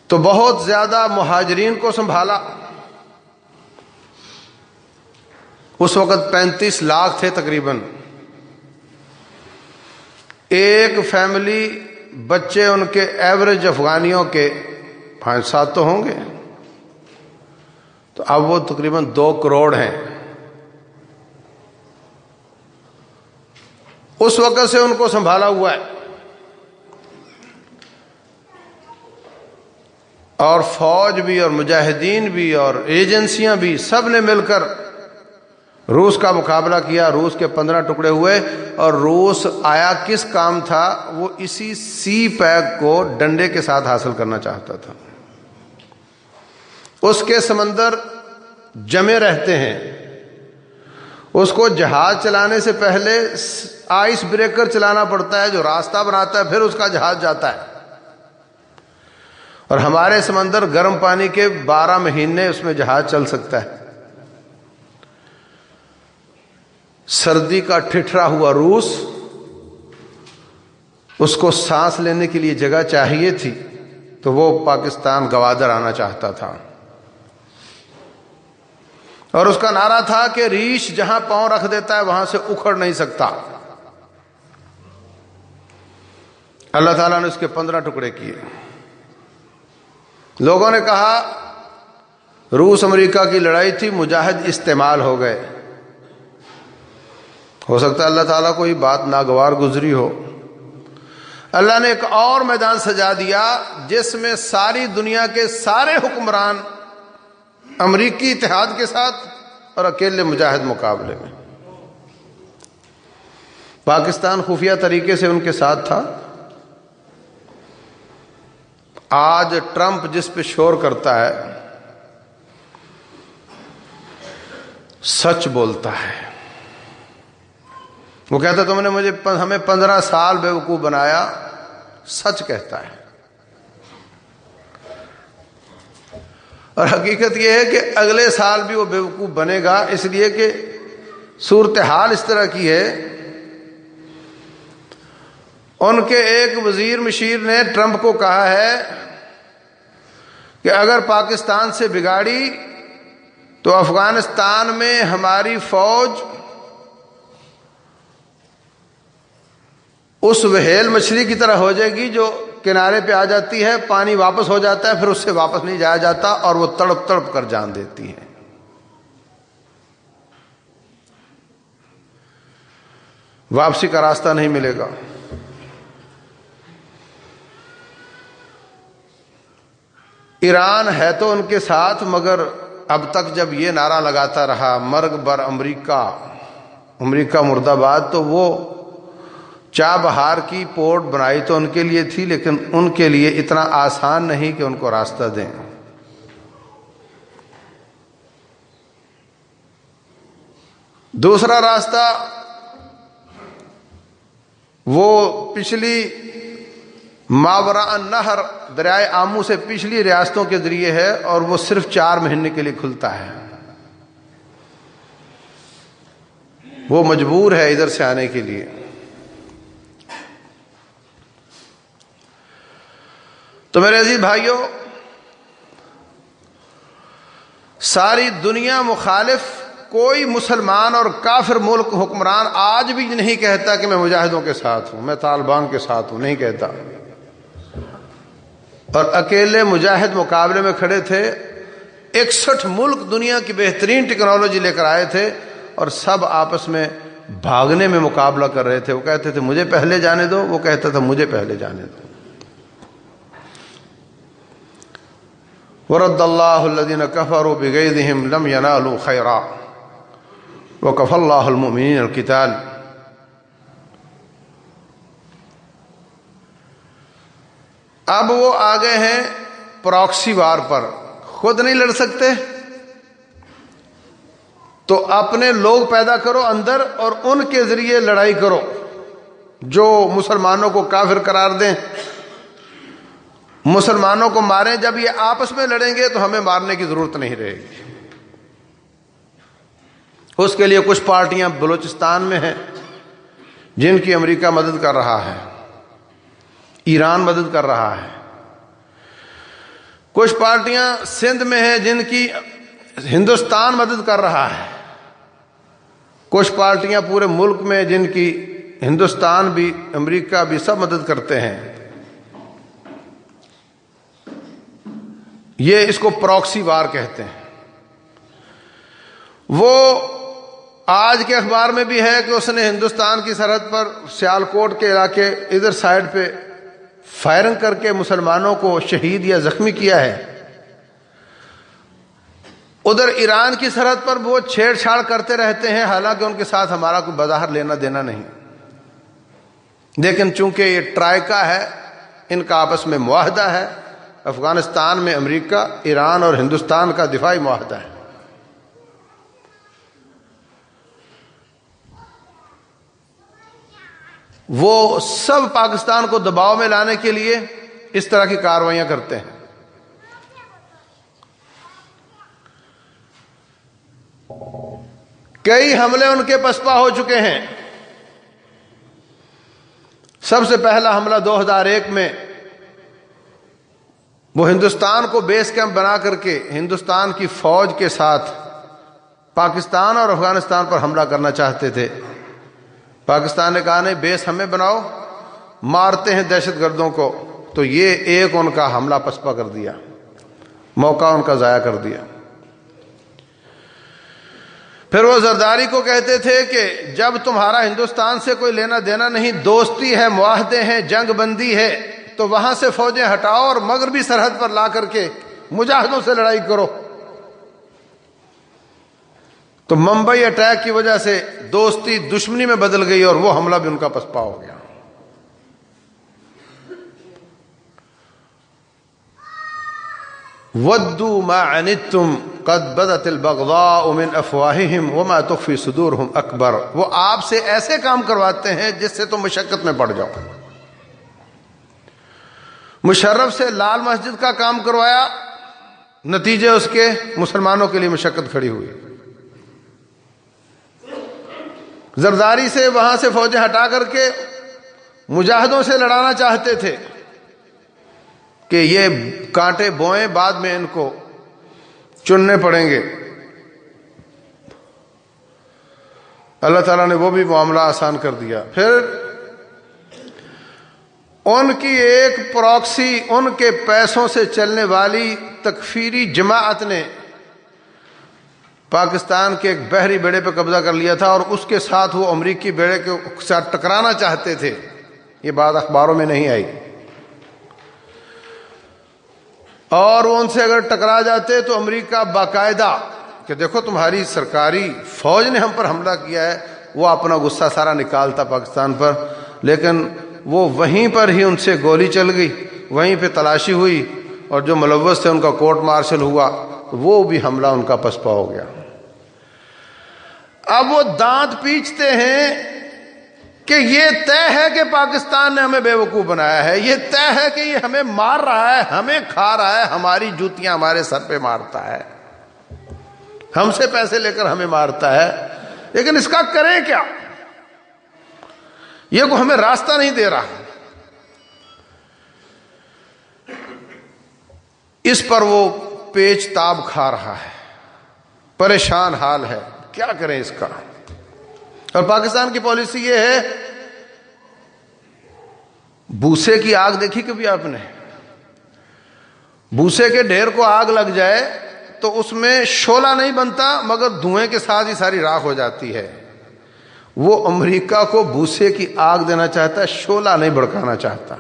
تو بہت زیادہ مہاجرین کو سنبھالا۔ اس وقت پینتیس لاکھ تھے تقریباً۔ ایک فیملی، بچے ان کے ایوریج افغانیوں کے پانچ سات تو ہوں گے۔ تو اب وہ تقریباً دو کروڑ ہیں۔ اس وقت سے ان کو سنبھالا ہوا ہے۔ اور فوج بھی اور مجاہدین بھی اور ایجنسیاں بھی سب نے مل کر روس کا مقابلہ کیا۔ روس کے پندرہ ٹکڑے ہوئے اور روس آیا کس کام تھا؟ وہ اسی سی پیک کو ڈنڈے کے ساتھ حاصل کرنا چاہتا تھا۔ اس کے سمندر جمے رہتے ہیں۔ اس کو جہاز چلانے سے پہلے آئس بریکر چلانا پڑتا ہے جو راستہ بناتا ہے، پھر اس کا جہاز جاتا ہے۔ اور ہمارے سمندر گرم پانی کے بارہ مہینے اس میں جہاز چل سکتا ہے۔ سردی کا ٹھٹرا ہوا روس اس کو سانس لینے کے لیے جگہ چاہیے تھی، تو وہ پاکستان گوادر آنا چاہتا تھا۔ اور اس کا نعرہ تھا کہ ریش جہاں پاؤں رکھ دیتا ہے وہاں سے اکھڑ نہیں سکتا۔ اللہ تعالیٰ نے اس کے پندرہ ٹکڑے کیے۔ لوگوں نے کہا، روس امریکہ کی لڑائی تھی، مجاہد استعمال ہو گئے۔ ہو سکتا ہے اللہ تعالیٰ کو یہ بات ناگوار گزری ہو۔ اللہ نے ایک اور میدان سجا دیا، جس میں ساری دنیا کے سارے حکمران امریکی اتحاد کے ساتھ اور اکیلے مجاہد مقابلے میں۔ پاکستان خفیہ طریقے سے ان کے ساتھ تھا۔ آج ٹرمپ جس پہ شور کرتا ہے، سچ بولتا ہے۔ وہ کہتا تم نے مجھے ہمیں پندرہ سال بے بنایا، سچ کہتا ہے۔ اور حقیقت یہ ہے کہ اگلے سال بھی وہ بیوقوف بنے گا، اس لیے کہ صورتحال اس طرح کی ہے۔ ان کے ایک وزیر مشیر نے ٹرمپ کو کہا ہے کہ اگر پاکستان سے بگاڑی تو افغانستان میں ہماری فوج اس وہیل مچھلی کی طرح ہو جائے گی جو کنارے پہ آ جاتی ہے، پانی واپس ہو جاتا ہے، پھر اس سے واپس نہیں جایا جاتا اور وہ تڑپ تڑپ کر جان دیتی ہے۔ واپسی کا راستہ نہیں ملے گا۔ ایران ہے تو ان کے ساتھ، مگر اب تک جب یہ نعرہ لگاتا رہا، مرگ بر امریکہ امریکہ مرد آباد تو وہ چا بہار کی پورٹ بنائی تو ان کے لیے تھی، لیکن ان کے لیے اتنا آسان نہیں کہ ان کو راستہ دیں۔ دوسرا راستہ، وہ پچھلی ماورا نہر دریائے آمو سے پچھلی ریاستوں کے ذریعے ہے اور وہ صرف چار مہینے کے لیے کھلتا ہے۔ وہ مجبور ہے ادھر سے آنے کے لیے۔ تو میرے عزیز بھائیوں، ساری دنیا مخالف کوئی مسلمان اور کافر ملک حکمران آج بھی نہیں کہتا کہ میں مجاہدوں کے ساتھ ہوں، میں طالبان کے ساتھ ہوں، نہیں کہتا۔ اور اکیلے مجاہد مقابلے میں کھڑے تھے، اکسٹھ ملک دنیا کی بہترین ٹیکنالوجی لے کر آئے تھے اور سب آپس میں بھاگنے میں مقابلہ کر رہے تھے۔ وہ کہتے تھے، مجھے پہلے جانے دو، وہ کہتا تھا، مجھے پہلے جانے دو۔ ورد اللہ الدین کفر و بغیدہم لم ینالو خیرا وکف اللہ المؤمنین القتال اب وہ آگے ہیں پراکسی وار پر خود نہیں لڑ سکتے تو اپنے لوگ پیدا کرو اندر اور ان کے ذریعے لڑائی کرو جو مسلمانوں کو کافر قرار دیں مسلمانوں کو ماریں، جب یہ آپس میں لڑیں گے تو ہمیں مارنے کی ضرورت نہیں رہے گی۔ اس کے لیے کچھ پارٹیاں بلوچستان میں ہیں، جن کی امریکہ مدد کر رہا ہے، ایران مدد کر رہا ہے۔ کچھ پارٹیاں سندھ میں ہیں جن کی ہندوستان مدد کر رہا ہے۔ کچھ پارٹیاں پورے ملک میں جن کی ہندوستان بھی، امریکہ بھی سب مدد کرتے ہیں۔ یہ اس کو پروکسی وار کہتے ہیں۔ وہ آج کے اخبار میں بھی ہے کہ اس نے ہندوستان کی سرحد پر سیال کوٹ کے علاقے ادھر سائڈ پہ فائرنگ کر کے مسلمانوں کو شہید یا زخمی کیا ہے۔ ادھر ایران کی سرحد پر وہ چھیڑ چھاڑ کرتے رہتے ہیں، حالانکہ ان کے ساتھ ہمارا کوئی بظاہر لینا دینا نہیں۔ لیکن چونکہ یہ ٹرائکا ہے، ان کا آپس میں معاہدہ ہے افغانستان میں امریکہ، ایران اور ہندوستان کا دفاعی معاہدہ ہے۔ وہ سب پاکستان کو دباؤ میں لانے کے لیے اس طرح کی کاروائیاں کرتے ہیں۔ کئی حملے ان کے پسپا ہو چکے ہیں۔ سب سے پہلا حملہ دو ہزار ایک میں وہ ہندوستان کو بیس کیمپ بنا کر کے ہندوستان کی فوج کے ساتھ پاکستان اور افغانستان پر حملہ کرنا چاہتے تھے۔ پاکستان نے کہا، نہیں، بیس ہمیں بناؤ، مارتے ہیں دہشت گردوں کو۔ تو یہ ایک ان کا حملہ پسپا کر دیا، موقع ان کا ضائع کر دیا۔ پھر وہ زرداری کو کہتے تھے کہ جب تمہارا ہندوستان سے کوئی لینا دینا نہیں، دوستی ہے، معاہدے ہیں، جنگ بندی ہے تو وہاں سے فوجیں ہٹاؤ اور مغربی سرحد پر لا کر کے مجاہدوں سے لڑائی کرو۔ تو ممبئی اٹیک کی وجہ سے دوستی دشمنی میں بدل گئی اور وہ حملہ بھی ان کا پسپا ہو گیا۔ ودو ما عنتم قد بدت البغضاء من افواہہم وما تخفی صدورہم اکبر۔ وہ آپ سے ایسے کام کرواتے ہیں جس سے تم مشقت میں پڑ جاؤ۔ مشرف سے لال مسجد کا کام کروایا، نتیجے اس کے مسلمانوں کے لیے مشقت کھڑی ہوئی۔ زرداری سے وہاں سے فوجیں ہٹا کر کے مجاہدوں سے لڑانا چاہتے تھے کہ یہ کانٹے بوئیں، بعد میں ان کو چننے پڑیں گے۔ اللہ تعالیٰ نے وہ بھی معاملہ آسان کر دیا۔ پھر ان کی ایک پراکسی ان کے پیسوں سے چلنے والی تکفیری جماعت نے پاکستان کے ایک بحری بیڑے پہ قبضہ کر لیا تھا اور اس کے ساتھ وہ امریکی بیڑے کے ساتھ ٹکرانا چاہتے تھے۔ یہ بات اخباروں میں نہیں آئی۔ اور وہ ان سے اگر ٹکرا جاتے تو امریکہ باقاعدہ کہ دیکھو تمہاری سرکاری فوج نے ہم پر حملہ کیا ہے، وہ اپنا غصہ سارا نکالتا پاکستان پر، لیکن وہ وہیں پر ہی ان سے گولی چل گئی، وہیں پہ تلاشی ہوئی اور جو ملوث تھے ان کا کورٹ مارشل ہوا، وہ بھی حملہ ان کا پسپا ہو گیا۔ اب وہ دانت پیچتے ہیں کہ یہ طے ہے کہ پاکستان نے ہمیں بے وقوف بنایا ہے، یہ طے ہے کہ یہ ہمیں مار رہا ہے، ہمیں کھا رہا ہے، ہماری جوتیاں ہمارے سر پہ مارتا ہے۔ ہم سے پیسے لے کر ہمیں مارتا ہے، لیکن اس کا کریں کیا؟ یہ کو ہمیں راستہ نہیں دے رہا۔ اس پر وہ پیچ تاب کھا رہا ہے۔ پریشان حال ہے۔ کیا کریں اس کا؟ اور پاکستان کی پالیسی یہ ہے۔ بوسے کی آگ دیکھی کبھی آپ نے؟ بوسے کے ڈھیر کو آگ لگ جائے تو اس میں شولہ نہیں بنتا، مگر دھوئیں کے ساتھ ہی ساری راکھ ہو جاتی ہے۔ وہ امریکہ کو بوسے کی آگ دینا چاہتا ہے، شولہ نہیں بڑکانا چاہتا۔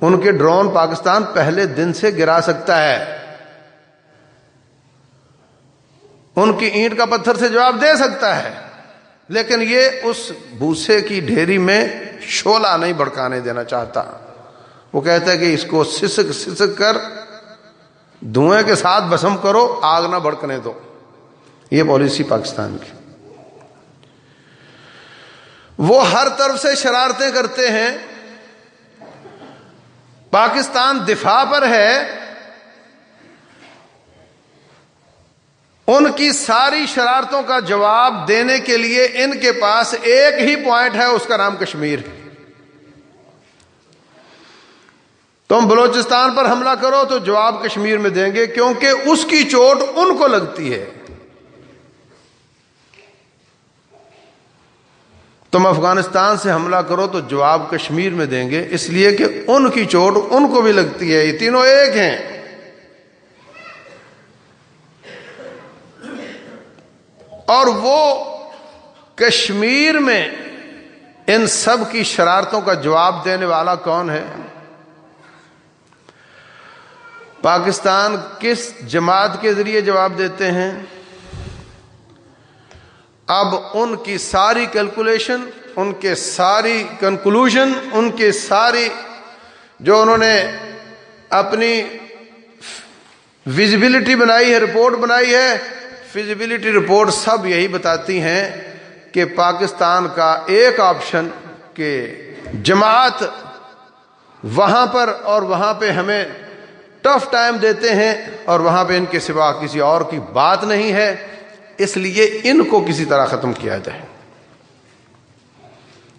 ان کے ڈرون پاکستان پہلے دن سے گرا سکتا ہے۔ ان کی اینٹ کا پتھر سے جواب دے سکتا ہے۔ لیکن یہ اس بوسے کی ڈھیری میں شولہ نہیں بڑکانے دینا چاہتا۔ وہ کہتا ہے کہ اس کو سسک سسک کر دھوئیں کے ساتھ بسم کرو، آگ نہ بڑکنے دو۔ یہ پالیسی پاکستان کی۔ وہ ہر طرف سے شرارتیں کرتے ہیں۔ پاکستان دفاع پر ہے۔ ان کی ساری شرارتوں کا جواب دینے کے لیے ان کے پاس ایک ہی پوائنٹ ہے، اس کا نام کشمیر۔ تم بلوچستان پر حملہ کرو تو جواب کشمیر میں دیں گے، کیونکہ اس کی چوٹ ان کو لگتی ہے۔ تم افغانستان سے حملہ کرو تو جواب کشمیر میں دیں گے۔ اس لیے کہ ان کی چوٹ ان کو بھی لگتی ہے۔ یہ تینوں ایک ہیں۔ اور وہ کشمیر میں ان سب کی شرارتوں کا جواب دینے والا کون ہے؟ پاکستان کس جماعت کے ذریعے جواب دیتے ہیں؟ اب ان کی ساری کیلکولیشن ان کے ساری کنکلوژن ان کے ساری جو انہوں نے اپنی ویزیبلٹی بنائی ہے رپورٹ بنائی ہے فیزیبلٹی رپورٹ سب یہی بتاتی ہیں کہ پاکستان کا ایک آپشن کہ جماعت وہاں پر اور وہاں پہ ہمیں ٹف ٹائم دیتے ہیں اور وہاں پہ ان کے سوا کسی اور کی بات نہیں ہے۔ اس لیے ان کو کسی طرح ختم کیا جائے۔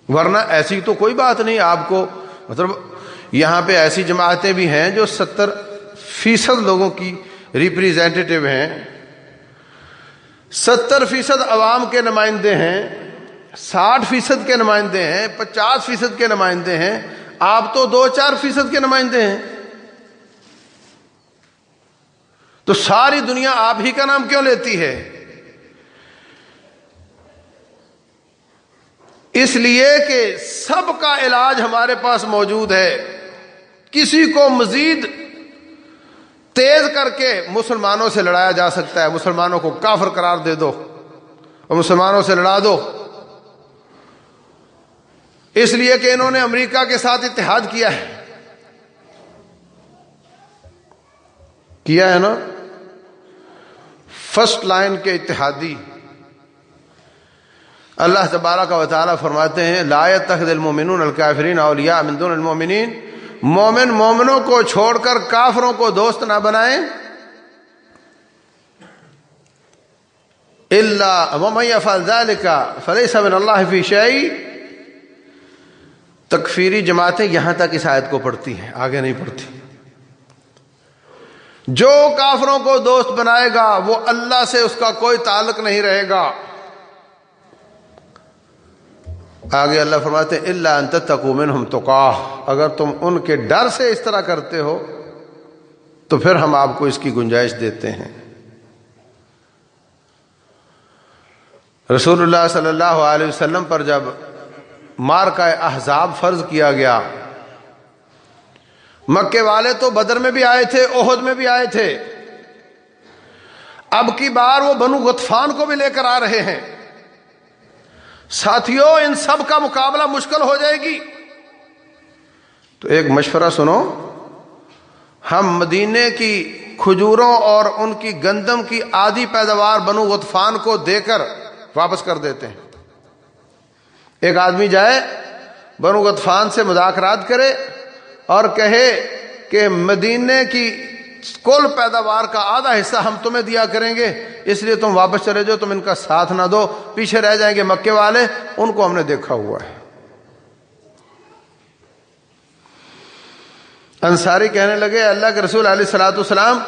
ورنہ ایسی تو کوئی بات نہیں، آپ کو مطلب یہاں پہ ایسی جماعتیں بھی ہیں جو ستر فیصد لوگوں کی ریپریزینٹیو ہیں۔ ستر فیصد عوام کے نمائندے ہیں، ساٹھ فیصد کے نمائندے ہیں، پچاس فیصد کے نمائندے ہیں۔ آپ تو دو چار فیصد کے نمائندے ہیں۔ تو ساری دنیا آپ ہی کا نام کیوں لیتی ہے؟ اس لیے کہ سب کا علاج ہمارے پاس موجود ہے۔ کسی کو مزید تیز کر کے مسلمانوں سے لڑایا جا سکتا ہے۔ مسلمانوں کو کافر قرار دے دو اور مسلمانوں سے لڑا دو۔ اس لیے کہ انہوں نے امریکہ کے ساتھ اتحاد کیا ہے۔ کیا ہے نا؟ فرسٹ لائن کے اتحادی۔ اللہ تبارہ کا وطالعہ فرماتے ہیں لایت تخد المومنون الکافرین اولیاء من دون المومنین مومن مومنوں کو چھوڑ کر کافروں کو دوست نہ بنائیں۔ اللہ فضال کا فلح صبن اللہ فی شعی تکفیری جماعتیں یہاں تک اس آیت کو پڑھتی ہیں، آگے نہیں پڑھتی۔ جو کافروں کو دوست بنائے گا، وہ اللہ سے اس کا کوئی تعلق نہیں رہے گا۔ آگے اللہ فرماتے اللہ انت تقومن ہم تو اگر تم ان کے ڈر سے اس طرح کرتے ہو، تو پھر ہم آپ کو اس کی گنجائش دیتے ہیں۔ رسول اللہ صلی اللہ علیہ وسلم پر جب مار کا احزاب فرض کیا گیا، مکے والے تو بدر میں بھی آئے تھے عہد میں بھی آئے تھے۔ اب کی بار وہ بنو غطفان کو بھی لے کر آ رہے ہیں۔ ساتھیوں ان سب کا مقابلہ مشکل ہو جائے گی۔ تو ایک مشورہ سنو، ہم مدینے کی کھجوروں اور ان کی گندم کی آدھی پیداوار بنو غطفان کو دے کر واپس کر دیتے ہیں۔ ایک آدمی جائے، بنو غطفان سے مذاکرات کرے اور کہے کہ مدینے کی کل پیداوار کا آدھا حصہ ہم تمہیں دیا کریں گے۔ اس لیے تم واپس چلے جاؤ، تم ان کا ساتھ نہ دو۔ پیچھے رہ جائیں گے مکے والے، ان کو ہم نے دیکھا ہوا ہے۔ انصاری کہنے لگے، اللہ کے رسول علیہ سلاۃ السلام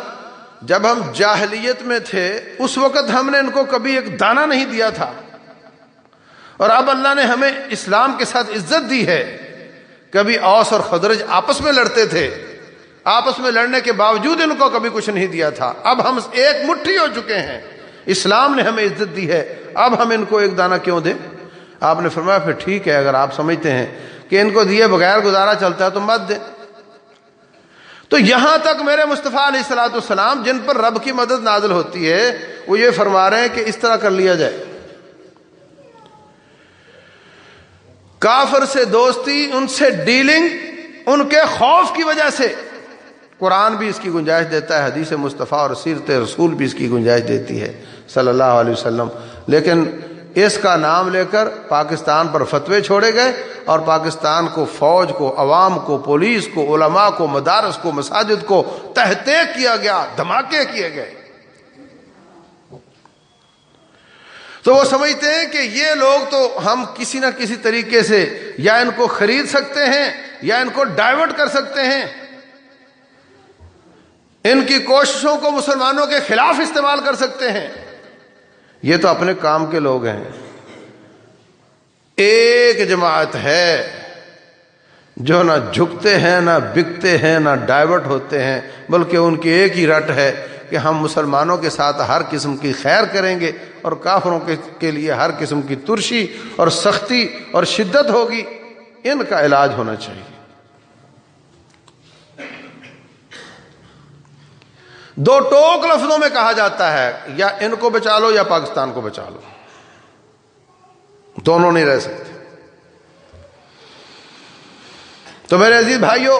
جب ہم جاہلیت میں تھے، اس وقت ہم نے ان کو کبھی ایک دانہ نہیں دیا تھا۔ اور اب اللہ نے ہمیں اسلام کے ساتھ عزت دی ہے۔ کبھی اوس اور خدرج آپس میں لڑتے تھے۔ آپس میں لڑنے کے باوجود ان کو کبھی کچھ نہیں دیا تھا۔ اب ہم ایک مٹھی ہو چکے ہیں۔ اسلام نے ہمیں عزت دی ہے۔ اب ہم ان کو ایک دانہ کیوں دیں؟ آپ نے فرمایا، پھر ٹھیک ہے، اگر آپ سمجھتے ہیں کہ ان کو دیے بغیر گزارا چلتا ہے تو مت دیں۔ تو یہاں تک میرے مصطفیٰ علیہ السلاۃ السلام جن پر رب کی مدد نازل ہوتی ہے، وہ یہ فرما رہے ہیں کہ اس طرح کر لیا جائے۔ کافر سے دوستی، ان سے ڈیلنگ، ان کے خوف کی وجہ سے۔ قرآن بھی اس کی گنجائش دیتا ہے، حدیث مصطفیٰ اور سیرت رسول بھی اس کی گنجائش دیتی ہے، صلی اللہ علیہ وسلم۔ لیکن اس کا نام لے کر پاکستان پر فتوے چھوڑے گئے اور پاکستان کو فوج کو، عوام کو، پولیس کو، علماء کو، مدارس کو، مساجد کو تحتے کیا گیا، دھماکے کیے گئے۔ تو وہ سمجھتے ہیں کہ یہ لوگ تو ہم کسی نہ کسی طریقے سے یا ان کو خرید سکتے ہیں یا ان کو ڈائیورٹ کر سکتے ہیں۔ ان کی کوششوں کو مسلمانوں کے خلاف استعمال کر سکتے ہیں۔ یہ تو اپنے کام کے لوگ ہیں۔ ایک جماعت ہے جو نہ جھکتے ہیں، نہ بکتے ہیں، نہ ڈائیورٹ ہوتے ہیں، بلکہ ان کی ایک ہی رٹ ہے کہ ہم مسلمانوں کے ساتھ ہر قسم کی خیر کریں گے اور کافروں کے لیے ہر قسم کی ترشی اور سختی اور شدت ہوگی۔ ان کا علاج ہونا چاہیے۔ دو ٹوک لفظوں میں کہا جاتا ہے، یا ان کو بچا لو یا پاکستان کو بچا لو دونوں نہیں رہ سکتے۔ تو میرے عزیز بھائیوں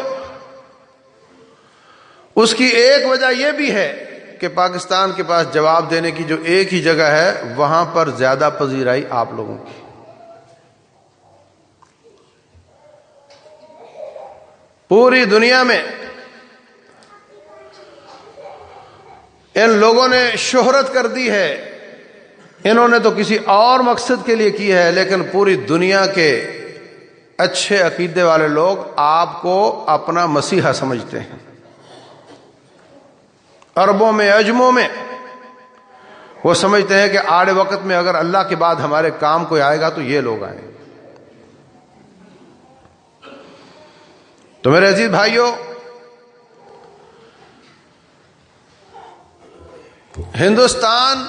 اس کی ایک وجہ یہ بھی ہے کہ پاکستان کے پاس جواب دینے کی جو ایک ہی جگہ ہے، وہاں پر زیادہ پذیرائی آپ لوگوں کی۔ پوری دنیا میں ان لوگوں نے شہرت کر دی ہے۔ انہوں نے تو کسی اور مقصد کے لیے کی ہے، لیکن پوری دنیا کے اچھے عقیدے والے لوگ آپ کو اپنا مسیحا سمجھتے ہیں۔ عربوں میں، اجموں میں وہ سمجھتے ہیں کہ آڑے وقت میں اگر اللہ کے بعد ہمارے کام کوئی آئے گا تو یہ لوگ آئیں۔ تو میرے عزیز بھائیوں ہندوستان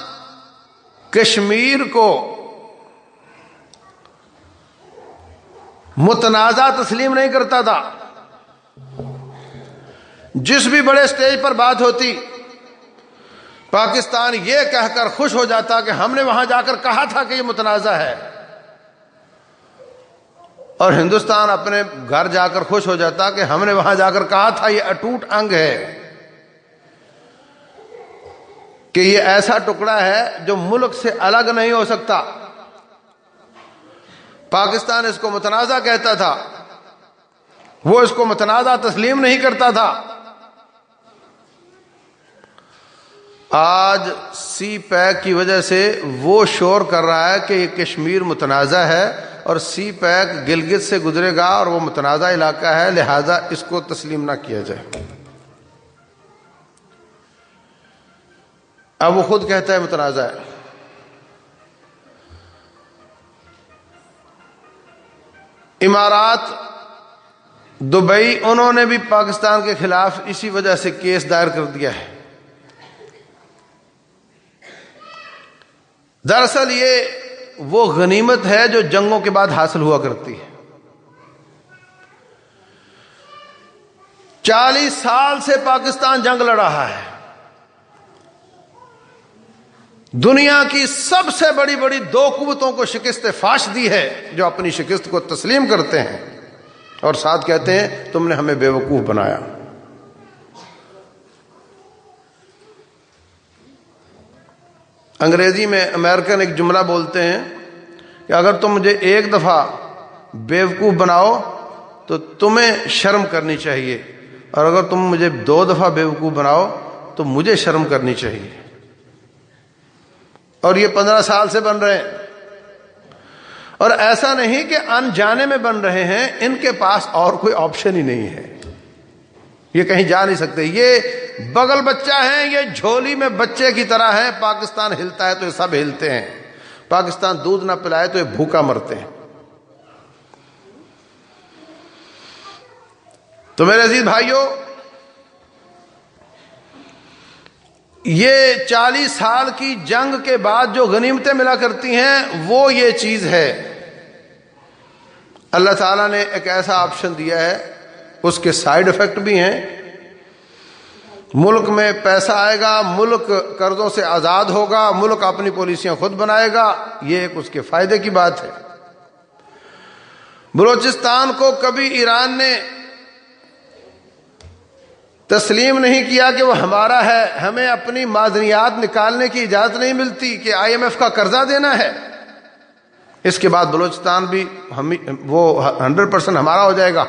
کشمیر کو متنازع تسلیم نہیں کرتا تھا۔ جس بھی بڑے سٹیج پر بات ہوتی، پاکستان یہ کہہ کر خوش ہو جاتا کہ ہم نے وہاں جا کر کہا تھا کہ یہ متنازع ہے۔ اور ہندوستان اپنے گھر جا کر خوش ہو جاتا کہ ہم نے وہاں جا کر کہا تھا، یہ اٹوٹ انگ ہے۔ کہ یہ ایسا ٹکڑا ہے جو ملک سے الگ نہیں ہو سکتا۔ پاکستان اس کو متنازع کہتا تھا۔ وہ اس کو متنازع تسلیم نہیں کرتا تھا۔ آج سی پیک کی وجہ سے وہ شور کر رہا ہے کہ یہ کشمیر متنازع ہے اور سی پیک گلگت سے گزرے گا اور وہ متنازع علاقہ ہے، لہذا اس کو تسلیم نہ کیا جائے۔ اب وہ خود کہتا ہے متنازع ہے۔ امارات، دبئی، انہوں نے بھی پاکستان کے خلاف اسی وجہ سے کیس دائر کر دیا ہے۔ دراصل یہ وہ غنیمت ہے جو جنگوں کے بعد حاصل ہوا کرتی ہے۔ چالیس سال سے پاکستان جنگ لڑ رہا ہے۔ دنیا کی سب سے بڑی بڑی دو قوتوں کو شکست فاش دی ہے جو اپنی شکست کو تسلیم کرتے ہیں اور ساتھ کہتے ہیں، تم نے ہمیں بیوقوف بنایا۔ انگریزی میں امریکن ایک جملہ بولتے ہیں کہ اگر تم مجھے ایک دفعہ بیوقوف بناؤ تو تمہیں شرم کرنی چاہیے، اور اگر تم مجھے دو دفعہ بیوقوف بناؤ تو مجھے شرم کرنی چاہیے۔ اور یہ پندرہ سال سے بن رہے ہیں۔ اور ایسا نہیں کہ ان جانے میں بن رہے ہیں، ان کے پاس اور کوئی آپشن ہی نہیں ہے۔ یہ کہیں جا نہیں سکتے۔ یہ بغل بچہ ہے، یہ جھولی میں بچے کی طرح ہے۔ پاکستان ہلتا ہے تو یہ سب ہلتے ہیں۔ پاکستان دودھ نہ پلائے تو یہ بھوکا مرتے ہیں۔ تو میرے عزیز بھائیوں یہ چالیس سال کی جنگ کے بعد جو غنیمتیں ملا کرتی ہیں، وہ یہ چیز ہے۔ اللہ تعالیٰ نے ایک ایسا آپشن دیا ہے، اس کے سائیڈ افیکٹ بھی ہیں۔ ملک میں پیسہ آئے گا، ملک قرضوں سے آزاد ہوگا، ملک اپنی پالیسیاں خود بنائے گا، یہ ایک اس کے فائدے کی بات ہے۔ بلوچستان کو کبھی ایران نے تسلیم نہیں کیا کہ وہ ہمارا ہے، ہمیں اپنی معذنیات نکالنے کی اجازت نہیں ملتی کہ آئی ایم ایف کا قرضہ دینا ہے۔ اس کے بعد بلوچستان بھی ہم وہ ہنڈریڈ پرسینٹ ہمارا ہو جائے گا۔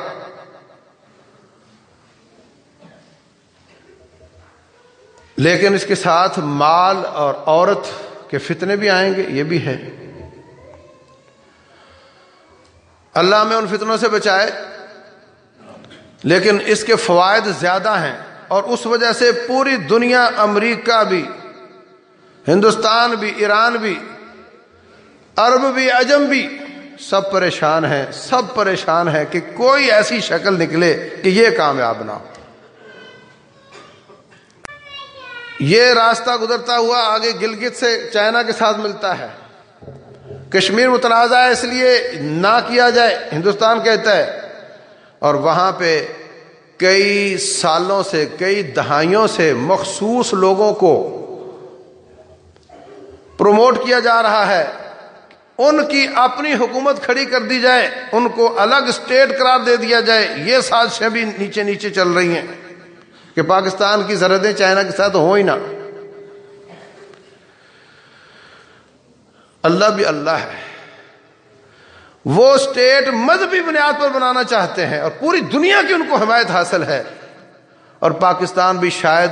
لیکن اس کے ساتھ مال اور عورت کے فتنے بھی آئیں گے، یہ بھی ہے اللہ میں ان فتنوں سے بچائے۔ لیکن اس کے فوائد زیادہ ہیں اور اس وجہ سے پوری دنیا امریکہ بھی، ہندوستان بھی، ایران بھی، عرب بھی، عجم بھی سب پریشان ہیں، سب پریشان ہیں کہ کوئی ایسی شکل نکلے کہ یہ کامیاب نہ ہو۔ یہ راستہ گزرتا ہوا آگے گلگت سے چائنا کے ساتھ ملتا ہے۔ کشمیر متنازع ہے اس لیے نہ کیا جائے۔ ہندوستان کہتا ہے اور وہاں پہ کئی سالوں سے، کئی دہائیوں سے مخصوص لوگوں کو پروموٹ کیا جا رہا ہے۔ ان کی اپنی حکومت کھڑی کر دی جائے، ان کو الگ اسٹیٹ قرار دے دیا جائے۔ یہ سازشیں بھی نیچے نیچے چل رہی ہیں کہ پاکستان کی سرحدیں چائنا کے ساتھ ہو ہی نہ۔ اللہ بھی اللہ ہے۔ وہ اسٹیٹ مذہبی بنیاد پر بنانا چاہتے ہیں اور پوری دنیا کی ان کو حمایت حاصل ہے۔ اور پاکستان بھی شاید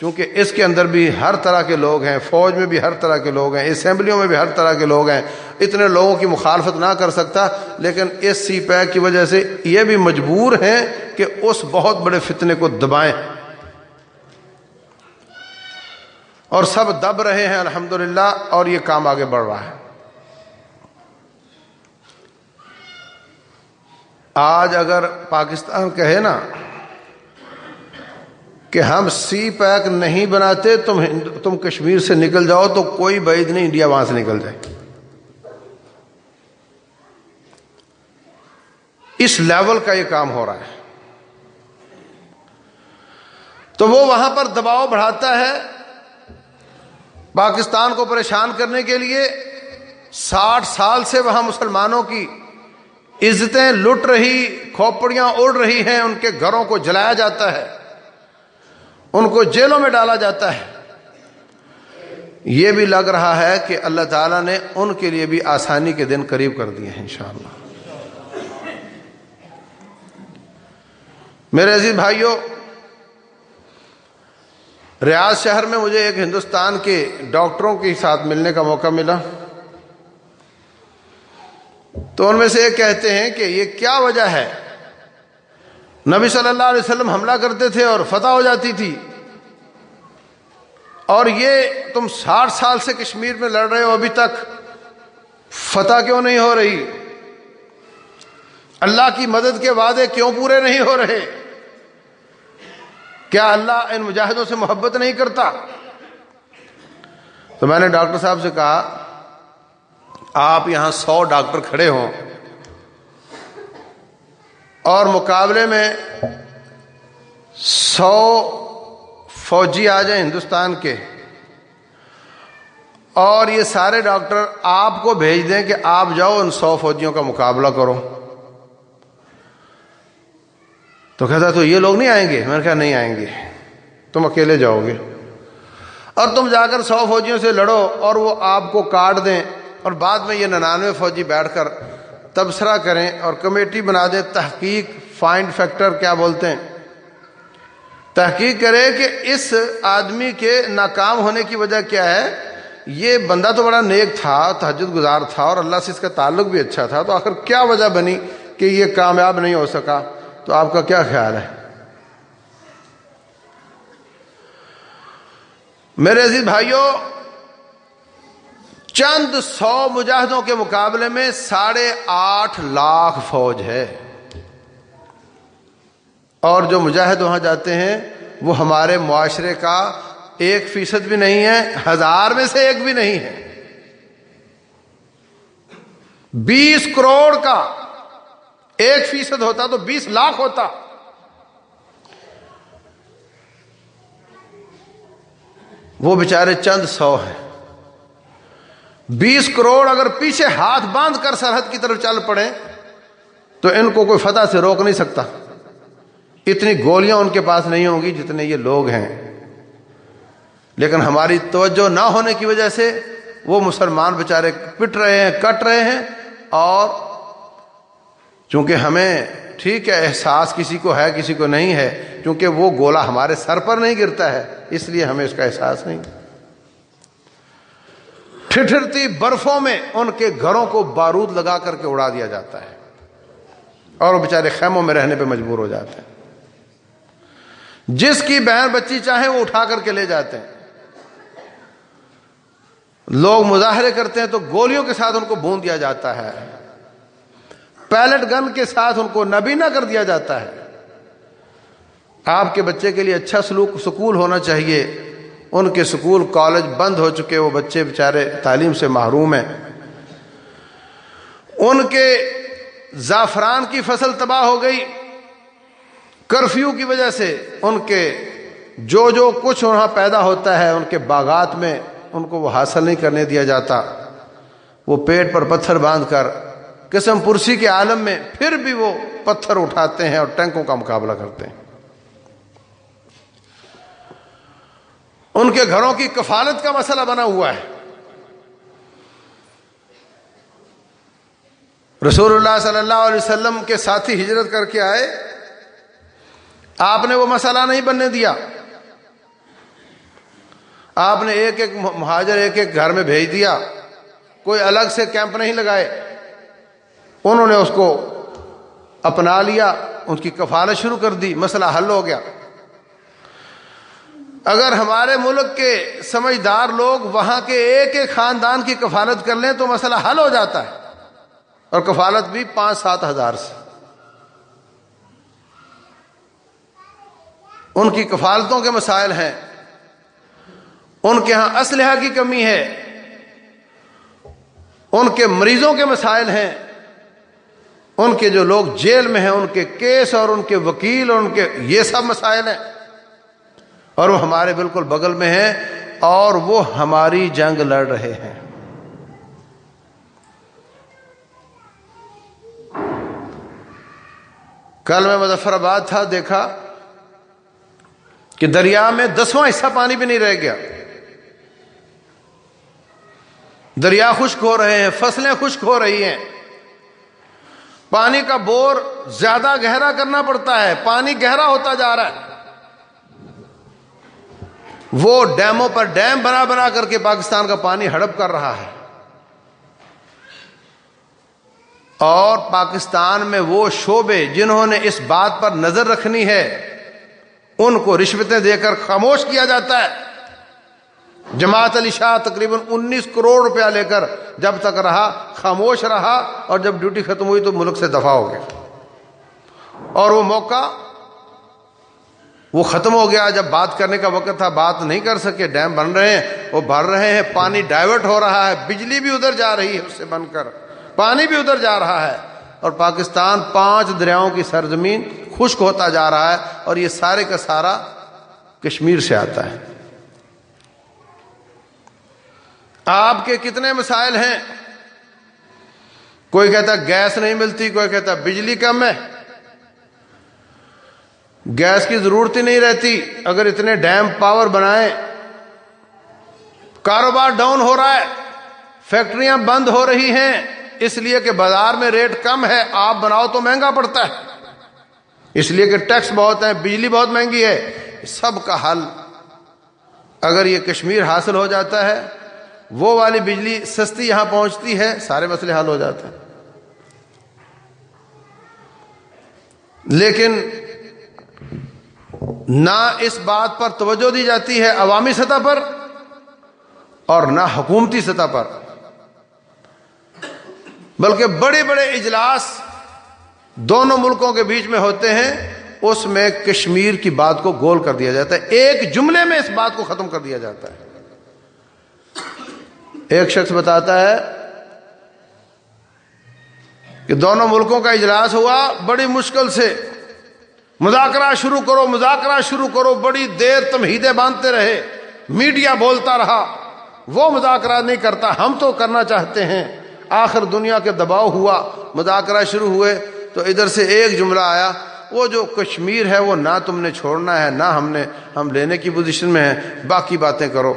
چونکہ اس کے اندر بھی ہر طرح کے لوگ ہیں، فوج میں بھی ہر طرح کے لوگ ہیں، اسمبلیوں میں بھی ہر طرح کے لوگ ہیں، اتنے لوگوں کی مخالفت نہ کر سکتا، لیکن اس سی پیک کی وجہ سے یہ بھی مجبور ہیں کہ اس بہت بڑے فتنے کو دبائیں۔ اور سب دب رہے ہیں، الحمدللہ، اور یہ کام آگے بڑھ رہا ہے۔ آج اگر پاکستان کہے نا کہ ہم سی پیک نہیں بناتے، تم تم کشمیر سے نکل جاؤ تو کوئی بعید نہیں، انڈیا وہاں سے نکل جائے۔ اس لیول کا یہ کام ہو رہا ہے۔ تو وہ وہاں پر دباؤ بڑھاتا ہے پاکستان کو پریشان کرنے کے لیے۔ ساٹھ سال سے وہاں مسلمانوں کی عزتیں لٹ رہی، کھوپڑیاں اڑ رہی ہیں، ان کے گھروں کو جلایا جاتا ہے، ان کو جیلوں میں ڈالا جاتا ہے۔ یہ بھی لگ رہا ہے کہ اللہ تعالیٰ نے ان کے لیے بھی آسانی کے دن قریب کر دیے ہیں، انشاءاللہ۔ میرے عزیز بھائیوں ریاض شہر میں مجھے ایک ہندوستان کے ڈاکٹروں کے ساتھ ملنے کا موقع ملا۔ تو ان میں سے ایک کہتے ہیں کہ یہ کیا وجہ ہے؟ نبی صلی اللہ علیہ وسلم حملہ کرتے تھے اور فتح ہو جاتی تھی۔ اور یہ تم ساٹھ سال سے کشمیر میں لڑ رہے ہو، ابھی تک فتح کیوں نہیں ہو رہی؟ اللہ کی مدد کے وعدے کیوں پورے نہیں ہو رہے؟ کیا اللہ ان مجاہدوں سے محبت نہیں کرتا؟ تو میں نے ڈاکٹر صاحب سے کہا آپ یہاں سو ڈاکٹر کھڑے ہوں۔ اور مقابلے میں سو فوجی آ جائیں ہندوستان کے۔ اور یہ سارے ڈاکٹر آپ کو بھیج دیں کہ آپ جاؤ ان سو فوجیوں کا مقابلہ کرو۔ تو کہتا تو یہ لوگ نہیں آئیں گے؟ میں نے کہا، نہیں آئیں گے۔ تم اکیلے جاؤ گے۔ اور تم جا کر سو فوجیوں سے لڑو اور وہ آپ کو کاٹ دیں۔ اور بعد میں یہ ننانوے فوجی بیٹھ کر تبصرہ کریں اور کمیٹی بنا دیں تحقیق فائنڈ فیکٹر کیا بولتے ہیں؟ تحقیق کرے کہ اس آدمی کے ناکام ہونے کی وجہ کیا ہے؟ یہ بندہ تو بڑا نیک تھا تحجد گزار تھا اور اللہ سے اس کا تعلق بھی اچھا تھا، تو آخر کیا وجہ بنی کہ یہ کامیاب نہیں ہو سکا؟ تو آپ کا کیا خیال ہے؟ میرے عزیز بھائیوں چند سو مجاہدوں کے مقابلے میں ساڑھے آٹھ لاکھ فوج ہے۔ اور جو مجاہد وہاں جاتے ہیں، وہ ہمارے معاشرے کا ایک فیصد بھی نہیں ہے، ہزار میں سے ایک بھی نہیں ہے۔ بیس کروڑ کا ایک فیصد ہوتا تو بیس لاکھ ہوتا۔ وہ بیچارے چند سو ہیں۔ بیس کروڑ اگر پیچھے ہاتھ باندھ کر سرحد کی طرف چل پڑے، تو ان کو کوئی فتح سے روک نہیں سکتا۔ اتنی گولیاں ان کے پاس نہیں ہوں گی جتنے یہ لوگ ہیں۔ لیکن ہماری توجہ نہ ہونے کی وجہ سے وہ مسلمان بیچارے پٹ رہے ہیں، کٹ رہے ہیں۔ اور چونکہ ہمیں ٹھیک ہے، احساس کسی کو ہے، کسی کو نہیں ہے کیونکہ وہ گولا ہمارے سر پر نہیں گرتا ہے، اس لیے ہمیں اس کا احساس نہیں۔ ٹھٹھرتی برفوں میں ان کے گھروں کو بارود لگا کر کے اڑا دیا جاتا ہے اور وہ بیچارے خیموں میں رہنے پہ مجبور ہو جاتے ہیں۔ جس کی بہن بچی چاہے وہ اٹھا کر کے لے جاتے ہیں۔ لوگ مظاہرے کرتے ہیں تو گولیوں کے ساتھ ان کو بون دیا جاتا ہے۔ پیلٹ گن کے ساتھ ان کو نبینا کر دیا جاتا ہے۔ آپ کے بچے کے لیے اچھا سلوک سکول ہونا چاہیے۔ ان کے سکول کالج بند ہو چکے، وہ بچے بیچارے تعلیم سے محروم ہیں۔ ان کے زعفران کی فصل تباہ ہو گئی۔ کرفیو کی وجہ سے ان کے جو جو کچھ وہاں پیدا ہوتا ہے، ان کے باغات میں ان کو وہ حاصل نہیں کرنے دیا جاتا۔ وہ پیٹ پر پتھر باندھ کر قسم پرسی کے عالم میں پھر بھی وہ پتھر اٹھاتے ہیں اور ٹینکوں کا مقابلہ کرتے ہیں۔ ان کے گھروں کی کفالت کا مسئلہ بنا ہوا ہے۔ رسول اللہ صلی اللہ علیہ وسلم کے ساتھی ہجرت کر کے آئے۔ آپ نے وہ مسئلہ نہیں بننے دیا۔ آپ نے ایک ایک مہاجر ایک ایک گھر میں بھیج دیا۔ کوئی الگ سے کیمپ نہیں لگائے۔ انہوں نے اس کو اپنا لیا۔ ان کی کفالت شروع کر دی۔ مسئلہ حل ہو گیا۔ اگر ہمارے ملک کے سمجھدار لوگ وہاں کے ایک ایک خاندان کی کفالت کر لیں تو مسئلہ حل ہو جاتا ہے۔ اور کفالت بھی پانچ سات ہزار سے۔ ان کی کفالتوں کے مسائل ہیں۔ ان کے ہاں اسلحہ کی کمی ہے۔ ان کے مریضوں کے مسائل ہیں۔ ان کے جو لوگ جیل میں ہیں، ان کے کیس اور ان کے وکیل اور ان کے یہ سب مسائل ہیں۔ اور وہ ہمارے بالکل بغل میں ہیں اور وہ ہماری جنگ لڑ رہے ہیں۔ کل میں مظفر آباد تھا، دیکھا کہ دریا میں دسواں حصہ پانی بھی نہیں رہ گیا۔ دریا خشک ہو رہے ہیں، فصلیں خشک ہو رہی ہیں۔ پانی کا بور زیادہ گہرا کرنا پڑتا ہے، پانی گہرا ہوتا جا رہا ہے۔ وہ ڈیموں پر ڈیم بنا بنا کر کے پاکستان کا پانی ہڑپ کر رہا ہے۔ اور پاکستان میں وہ شعبے جنہوں نے اس بات پر نظر رکھنی ہے، ان کو رشوتیں دے کر خاموش کیا جاتا ہے۔ جماعت علی شاہ تقریباً انیس کروڑ روپیہ لے کر جب تک رہا، خاموش رہا اور جب ڈیوٹی ختم ہوئی تو ملک سے دفاع ہو گیا۔ اور وہ موقع وہ ختم ہو گیا جب بات کرنے کا وقت تھا، بات نہیں کر سکے، ڈیم بن رہے ہیں، وہ بھر رہے ہیں، پانی ڈائیورٹ ہو رہا ہے، بجلی بھی ادھر جا رہی ہے اس سے بن کر، پانی بھی ادھر جا رہا ہے۔ اور پاکستان پانچ دریاؤں کی سرزمین خشک ہوتا جا رہا ہے اور یہ سارے کا سارا کشمیر سے آتا ہے۔ آپ کے کتنے مسائل ہیں؟ کوئی کہتا گیس نہیں ملتی، کوئی کہتا بجلی کم ہے۔ گیس کی ضرورت ہی نہیں رہتی۔ اگر اتنے ڈیم پاور بنائیں، کاروبار ڈاؤن ہو رہا ہے، فیکٹریاں بند ہو رہی ہیں، اس لیے کہ بازار میں ریٹ کم ہے، آپ بناؤ تو مہنگا پڑتا ہے۔ اس لیے کہ ٹیکس بہت ہے بجلی بہت مہنگی ہے۔ سب کا حل اگر یہ کشمیر حاصل ہو جاتا ہے، وہ والی بجلی سستی یہاں پہنچتی ہے، سارے مسئلے حل ہو جاتے ہیں۔ لیکن نہ اس بات پر توجہ دی جاتی ہے عوامی سطح پر اور نہ حکومتی سطح پر۔ بلکہ بڑے بڑے اجلاس دونوں ملکوں کے بیچ میں ہوتے ہیں، اس میں کشمیر کی بات کو گول کر دیا جاتا ہے۔ ایک جملے میں اس بات کو ختم کر دیا جاتا ہے۔ ایک شخص بتاتا ہے کہ دونوں ملکوں کا اجلاس ہوا بڑی مشکل سے۔ مذاکرہ شروع کرو، مذاکرہ شروع کرو، بڑی دیر تمہیدیں باندھتے رہے، میڈیا بولتا رہا، وہ مذاکرہ نہیں کرتا، ہم تو کرنا چاہتے ہیں۔ آخر دنیا کے دباؤ ہوا، مذاکرہ شروع ہوئے، تو ادھر سے ایک جملہ آیا، وہ جو کشمیر ہے، وہ نہ تم نے چھوڑنا ہے، نہ ہم نے، ہم لینے کی پوزیشن میں ہیں، باقی باتیں کرو۔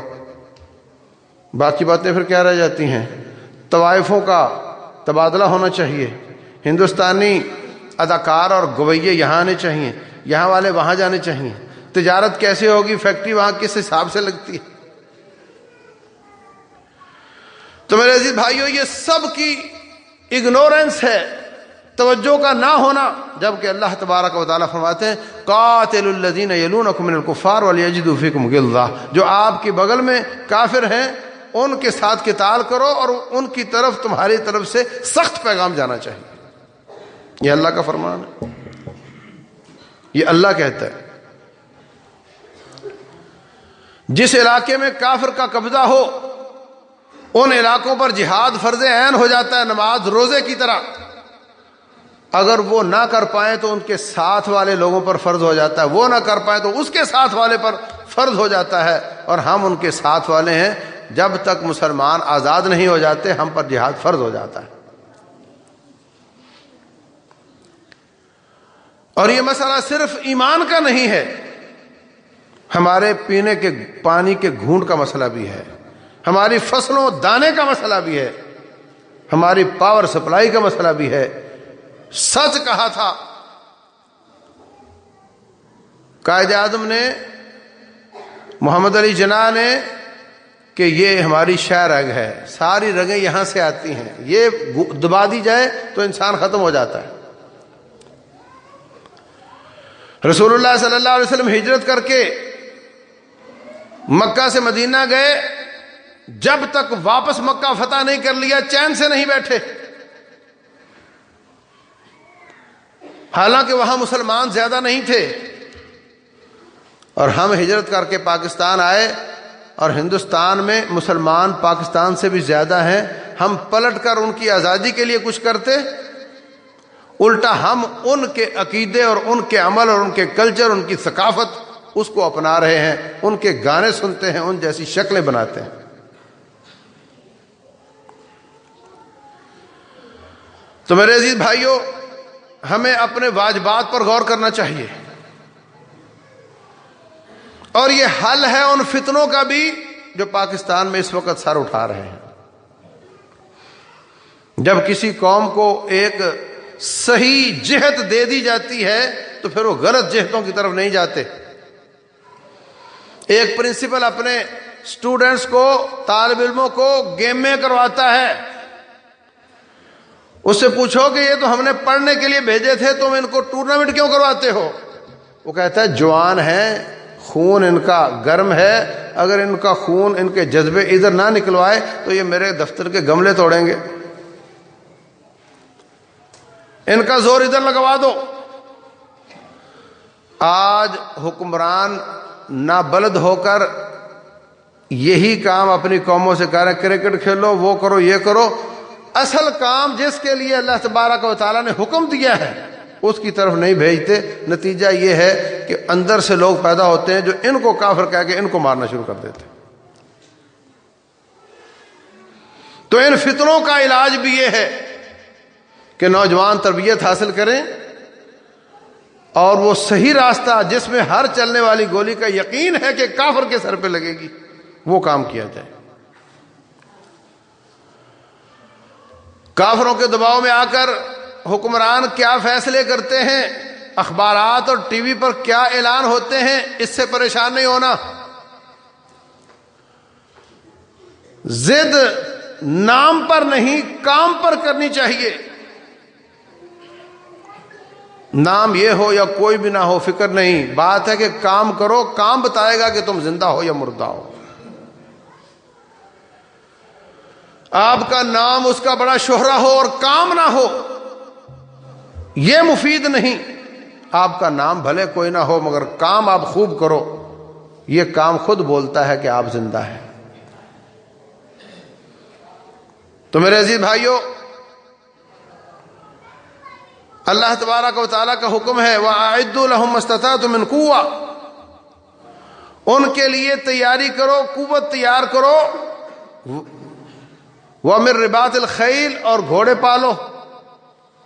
باقی باتیں پھر کیا رہ جاتی ہیں؟ طوائفوں کا تبادلہ ہونا چاہیے۔ ہندوستانی اداکار اور گویے یہاں آنے چاہیے یہاں والے وہاں جانے چاہیے تجارت کیسے ہوگی؟ فیکٹری وہاں کس حساب سے لگتی ہے؟ تو میرے عزیز بھائیو، یہ سب کی اگنورنس ہے، توجہ کا نہ ہونا۔ جبکہ اللہ تبارک و تعالیٰ فرماتے ہیں، قاتل الذین یلونکم من الکفار ولیجدوا فیکم غلظہ۔ جو آپ کے بغل میں کافر ہیں، ان کے ساتھ قتال کرو اور ان کی طرف تمہاری طرف سے سخت پیغام جانا چاہیے۔ یہ اللہ کا فرمان ہے۔ یہ اللہ کہتا ہے۔ جس علاقے میں کافر کا قبضہ ہو، ان علاقوں پر جہاد فرض عین ہو جاتا ہے، نماز روزے کی طرح۔ اگر وہ نہ کر پائیں تو ان کے ساتھ والے لوگوں پر فرض ہو جاتا ہے۔ وہ نہ کر پائیں تو اس کے ساتھ والے پر فرض ہو جاتا ہے۔ اور ہم ان کے ساتھ والے ہیں۔ جب تک مسلمان آزاد نہیں ہو جاتے، ہم پر جہاد فرض ہو جاتا ہے۔ اور یہ مسئلہ صرف ایمان کا نہیں ہے، ہمارے پینے کے، پانی کے گھونٹ کا مسئلہ بھی ہے، ہماری فصلوں دانے کا مسئلہ بھی ہے، ہماری پاور سپلائی کا مسئلہ بھی ہے۔ سچ کہا تھا۔ قائد اعظم نے، محمد علی جناح نے کہ یہ ہماری شہ رگ ہے، ساری رگیں یہاں سے آتی ہیں۔ یہ دبا دی جائے تو انسان ختم ہو جاتا ہے۔ رسول اللہ صلی اللہ علیہ وسلم ہجرت کر کے مکہ سے مدینہ گئے، جب تک واپس مکہ فتح نہیں کر لیا، چین سے نہیں بیٹھے۔ حالانکہ وہاں مسلمان زیادہ نہیں تھے۔ اور ہم ہجرت کر کے پاکستان آئے اور ہندوستان میں مسلمان پاکستان سے بھی زیادہ ہیں۔ ہم پلٹ کر ان کی آزادی کے لیے کچھ کرتے الٹا ہم ان کے عقیدے اور ان کے عمل اور ان کے کلچر، ان کی ثقافت اس کو اپنا رہے ہیں، ان کے گانے سنتے ہیں، ان جیسی شکلیں بناتے ہیں۔ تو میرے عزیز بھائیوں ہمیں اپنے واجبات پر غور کرنا چاہیے۔ اور یہ حل ہے ان فتنوں کا بھی جو پاکستان میں اس وقت سر اٹھا رہے ہیں۔ جب کسی قوم کو ایک صحیح جہت دے دی جاتی ہے تو پھر وہ غلط جہتوں کی طرف نہیں جاتے۔ ایک پرنسپل اپنے اسٹوڈینٹس کو، طالب علموں کو گیم میں کرواتا ہے۔ اس سے پوچھو کہ یہ تو ہم نے پڑھنے کے لیے بھیجے تھے، تم ان کو ٹورنامنٹ کیوں کرواتے ہو؟ وہ کہتا ہے، جوان ہے خون ان کا گرم ہے، اگر ان کا خون ان کے جذبے ادھر نہ نکلوائے تو یہ میرے دفتر کے گملے توڑیں گے۔ ان کا زور ادھر لگوا دو۔ آج حکمران نہ بلد ہو کر یہی کام اپنی قوموں سے کر کرکٹ کھیلو، وہ کرو، یہ کرو۔ اصل کام جس کے لیے اللہ تبارک و تعالیٰ نے حکم دیا ہے، اس کی طرف نہیں بھیجتے۔ نتیجہ یہ ہے کہ اندر سے لوگ پیدا ہوتے ہیں جو ان کو کافر کہہ کے ان کو مارنا شروع کر دیتے تو ان فطروں کا علاج بھی یہ ہے کہ نوجوان تربیت حاصل کریں اور وہ صحیح راستہ جس میں ہر چلنے والی گولی کا یقین ہے کہ کافر کے سر پہ لگے گی، وہ کام کیا جائے۔ کافروں کے دباؤ میں آ کر حکمران کیا فیصلے کرتے ہیں؟ اخبارات اور ٹی وی پر کیا اعلان ہوتے ہیں؟ اس سے پریشان نہیں ہونا۔ زد نام پر نہیں، کام پر کرنی چاہیے۔ نام یہ ہو یا کوئی بھی نہ ہو، فکر نہیں۔ بات ہے کہ کام کرو، کام بتائے گا کہ تم زندہ ہو یا مردہ ہو۔ آپ کا نام، اس کا بڑا شہرا ہو اور کام نہ ہو، یہ مفید نہیں۔ آپ کا نام بھلے کوئی نہ ہو، مگر کام آپ خوب کرو۔ یہ کام خود بولتا ہے کہ آپ زندہ ہیں۔ تو میرے عزیز بھائیوں اللہ تبارہ کا تعالیٰ کا حکم ہے وہ عید الحمد تم ان ان کے لیے تیاری کرو، قوت تیار کرو۔ وہ مر ربات الخیل اور گھوڑے پالو۔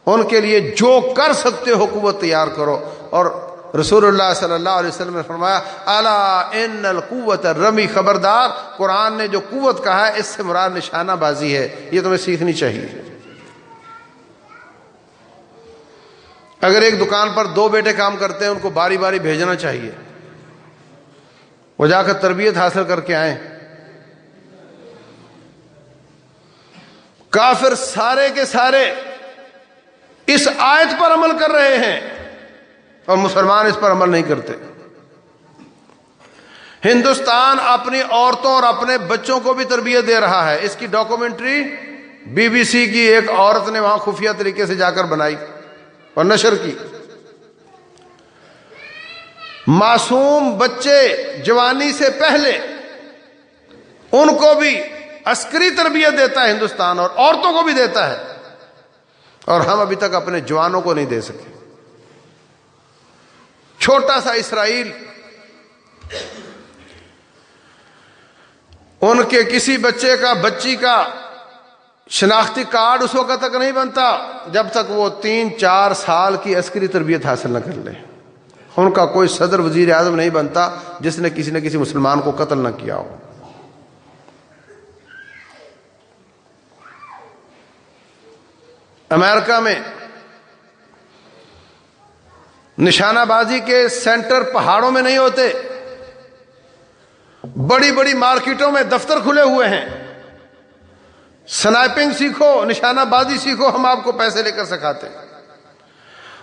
ان کے لیے جو کر سکتے ہو، قوت تیار کرو۔ اور رسول اللہ صلی اللہ علیہ وسلم نے فرمایا اللہ ان القوت رمی خبردار قرآن نے جو قوت کہا ہے، اس سے مراد نشانہ بازی ہے۔ یہ تمہیں سیکھنی چاہیے۔ اگر ایک دکان پر دو بیٹے کام کرتے ہیں، ان کو باری باری بھیجنا چاہیے۔ وہ جا کر تربیت حاصل کر کے آئیں۔ کافر سارے کے سارے اس آیت پر عمل کر رہے ہیں اور مسلمان اس پر عمل نہیں کرتے۔ ہندوستان اپنی عورتوں اور اپنے بچوں کو بھی تربیت دے رہا ہے۔ اس کی ڈاکومنٹری بی بی سی کی ایک عورت نے وہاں خفیہ طریقے سے جا کر بنائی۔ اور نشر کی۔ معصوم بچے جوانی سے پہلے ان کو بھی عسکری تربیت دیتا ہے ہندوستان اور عورتوں کو بھی دیتا ہے۔ اور ہم ابھی تک اپنے جوانوں کو نہیں دے سکے۔ چھوٹا سا اسرائیل، ان کے کسی بچے کا، بچی کا شناختی کارڈ اس وقت تک نہیں بنتا جب تک وہ تین چار سال کی عسکری تربیت حاصل نہ کر لے۔ ان کا کوئی صدر وزیر اعظم نہیں بنتا جس نے کسی نہ کسی مسلمان کو قتل نہ کیا ہو۔ امریکہ میں نشانہ بازی کے سینٹر پہاڑوں میں نہیں ہوتے۔ بڑی بڑی مارکیٹوں میں دفتر کھلے ہوئے ہیں۔ سنائپنگ سیکھو، نشانہ بازی سیکھو، ہم آپ کو پیسے لے کر سکھاتے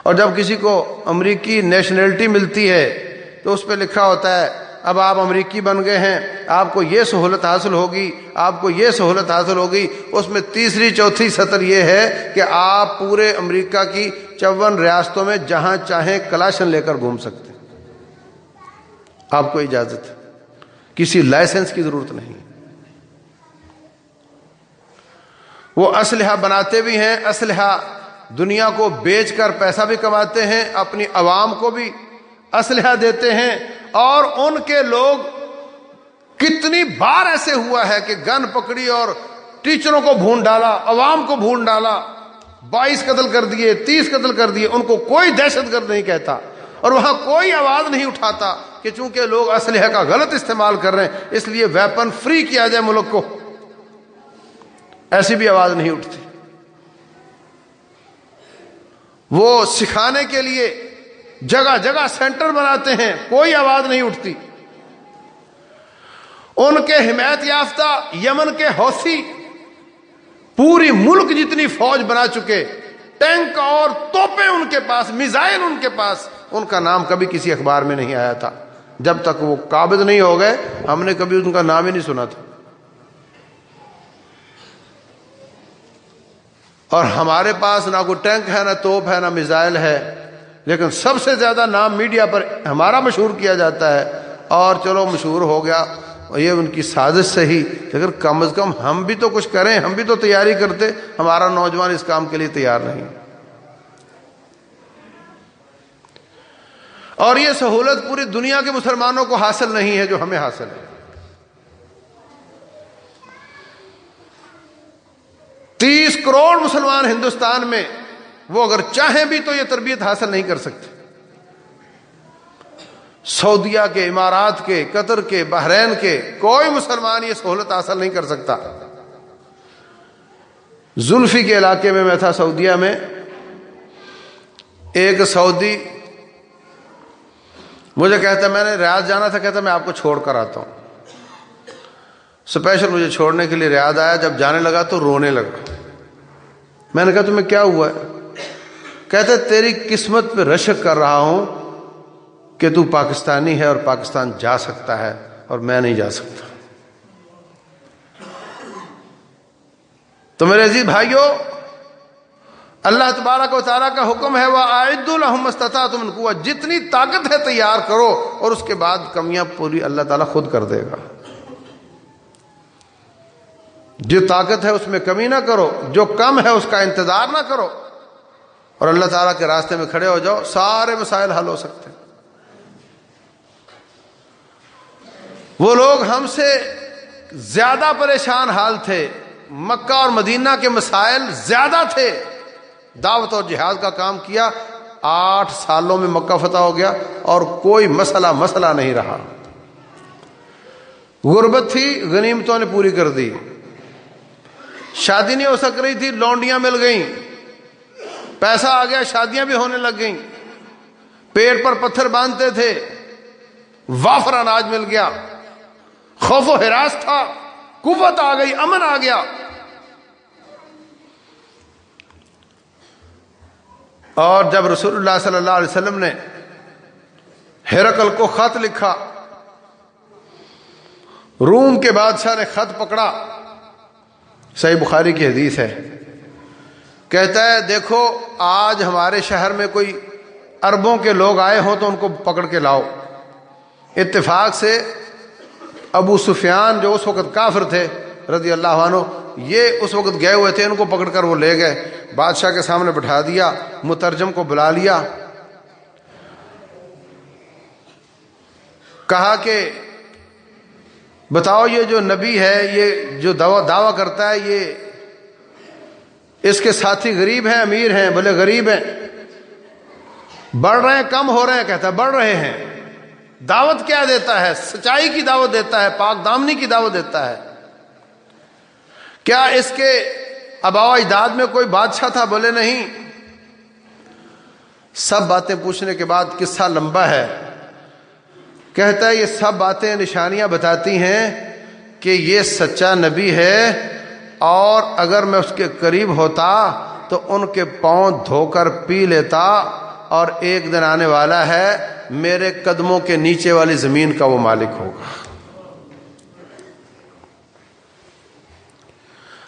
اور جب کسی کو امریکی نیشنلٹی ملتی ہے تو اس پہ لکھا ہوتا ہے، اب آپ امریکی بن گئے ہیں، آپ کو یہ سہولت حاصل ہوگی، آپ کو یہ سہولت حاصل ہوگی۔ اس میں تیسری، چوتھی سطر یہ ہے کہ آپ پورے امریکہ کی چون ریاستوں میں جہاں چاہیں کلاشن لے کر گھوم سکتے آپ کو اجازت کسی لائسنس کی ضرورت نہیں وہ اسلحہ بناتے بھی ہیں، اسلحہ دنیا کو بیچ کر پیسہ بھی کماتے ہیں، اپنی عوام کو بھی اسلحہ دیتے ہیں۔ اور ان کے لوگ کتنی بار ایسے ہوا ہے کہ گن پکڑی اور ٹیچروں کو بھون ڈالا، عوام کو بھون ڈالا، بائیس قتل کر دیے، تیس قتل کر دیے، ان کو کوئی دہشت گرد نہیں کہتا۔ اور وہاں کوئی آواز نہیں اٹھاتا کہ چونکہ لوگ اسلحہ کا غلط استعمال کر رہے ہیں، اس لیے ویپن فری کیا جائے ملک کو۔ ایسی بھی آواز نہیں اٹھتی۔ وہ سکھانے کے لیے جگہ جگہ سینٹر بناتے ہیں، کوئی آواز نہیں اٹھتی۔ ان کے حمایت یافتہ یمن کے حوثی پوری ملک جتنی فوج بنا چکے، ٹینک اور توپے ان کے پاس، میزائل ان کے پاس، ان کا نام کبھی کسی اخبار میں نہیں آیا تھا۔ جب تک وہ قابض نہیں ہو گئے، ہم نے کبھی ان کا نام ہی نہیں سنا تھا۔ اور ہمارے پاس نہ کوئی ٹینک ہے، نہ توپ ہے، نہ میزائل ہے۔ لیکن سب سے زیادہ نام میڈیا پر ہمارا مشہور کیا جاتا ہے۔ اور چلو مشہور ہو گیا، یہ ان کی سازش سے ہی۔ لیکن کم از کم ہم بھی تو کچھ کریں، ہم بھی تو تیاری کرتے۔ ہمارا نوجوان اس کام کے لیے تیار نہیں۔ اور یہ سہولت پوری دنیا کے مسلمانوں کو حاصل نہیں ہے جو ہمیں حاصل ہے۔ تیس کروڑ مسلمان ہندوستان میں وہ اگر چاہیں بھی تو یہ تربیت حاصل نہیں کر سکتے۔ سعودیہ کے، امارات کے، قطر کے، بحرین کے کوئی مسلمان یہ سہولت حاصل نہیں کر سکتا۔ زلفی کے علاقے میں میں تھا سعودیہ میں۔ ایک سعودی مجھے کہتا میں نے ریاض جانا تھا، کہتا میں آپ کو چھوڑ کر آتا ہوں۔ اسپیشل مجھے چھوڑنے کے لیے ریاض آیا، جب جانے لگا تو رونے لگا۔ میں نے کہا، تمہیں کیا ہوا ہے؟ کہتے، تیری قسمت پہ رشک کر رہا ہوں کہ تو پاکستانی ہے اور پاکستان جا سکتا ہے اور میں نہیں جا سکتا۔ تو میرے عزیز بھائیوں اللہ تبارک و تعالیٰ کا حکم ہے وہ عائد الحمد تم کو جتنی طاقت ہے تیار کرو اور اس کے بعد کمیاں پوری اللہ تعالیٰ خود کر دے گا۔ جو طاقت ہے اس میں کمی نہ کرو، جو کم ہے اس کا انتظار نہ کرو۔ اور اللہ تعالیٰ کے راستے میں کھڑے ہو جاؤ، سارے مسائل حل ہو سکتے وہ لوگ ہم سے زیادہ پریشان حال تھے۔ مکہ اور مدینہ کے مسائل زیادہ تھے۔ دعوت اور جہاد کا کام کیا۔ آٹھ سالوں میں مکہ فتح ہو گیا اور کوئی مسئلہ مسئلہ نہیں رہا۔ غربت تھی، غنیمتوں نے پوری کر دی۔ شادی نہیں ہو سک رہی تھی، لونڈیاں مل گئیں۔ پیسہ آ گیا، شادیاں بھی ہونے لگ گئیں۔ پیٹ پر پتھر باندھتے تھے۔ وافر اناج مل گیا۔ خوف و ہراس تھا۔ قوت آ گئی، امن آ گیا۔ اور جب رسول اللہ صلی اللہ علیہ وسلم نے ہیرکل کو خط لکھا، روم کے بادشاہ نے خط پکڑا۔ صحیح بخاری کی حدیث ہے۔ کہتا ہے، دیکھو، آج ہمارے شہر میں کوئی اربوں کے لوگ آئے ہوں تو ان کو پکڑ کے لاؤ۔ اتفاق سے ابو سفیان جو اس وقت کافر تھے رضی اللہ عنہ، یہ اس وقت گئے ہوئے تھے، ان کو پکڑ کر وہ لے گئے۔ بادشاہ کے سامنے بٹھا دیا، مترجم کو بلا لیا۔ کہا کہ بتاؤ یہ جو نبی ہے، یہ جو دعویٰ کرتا ہے، یہ اس کے ساتھی غریب ہیں، امیر ہیں بولے غریب ہیں۔ بڑھ رہے ہیں، کم ہو رہے ہیں، کہتا ہے، بڑھ رہے ہیں۔ دعوت کیا دیتا ہے؟ سچائی کی دعوت دیتا ہے، پاک دامنی کی دعوت دیتا ہے۔ کیا اس کے اباؤ اجداد میں کوئی بادشاہ تھا؟ بولے نہیں۔ سب باتیں پوچھنے کے بعد قصہ لمبا ہے۔ کہتا ہے، یہ سب باتیں، نشانیاں بتاتی ہیں کہ یہ سچا نبی ہے اور اگر میں اس کے قریب ہوتا تو ان کے پاؤں دھو کر پی لیتا اور ایک دن آنے والا ہے، میرے قدموں کے نیچے والی زمین کا وہ مالک ہوگا۔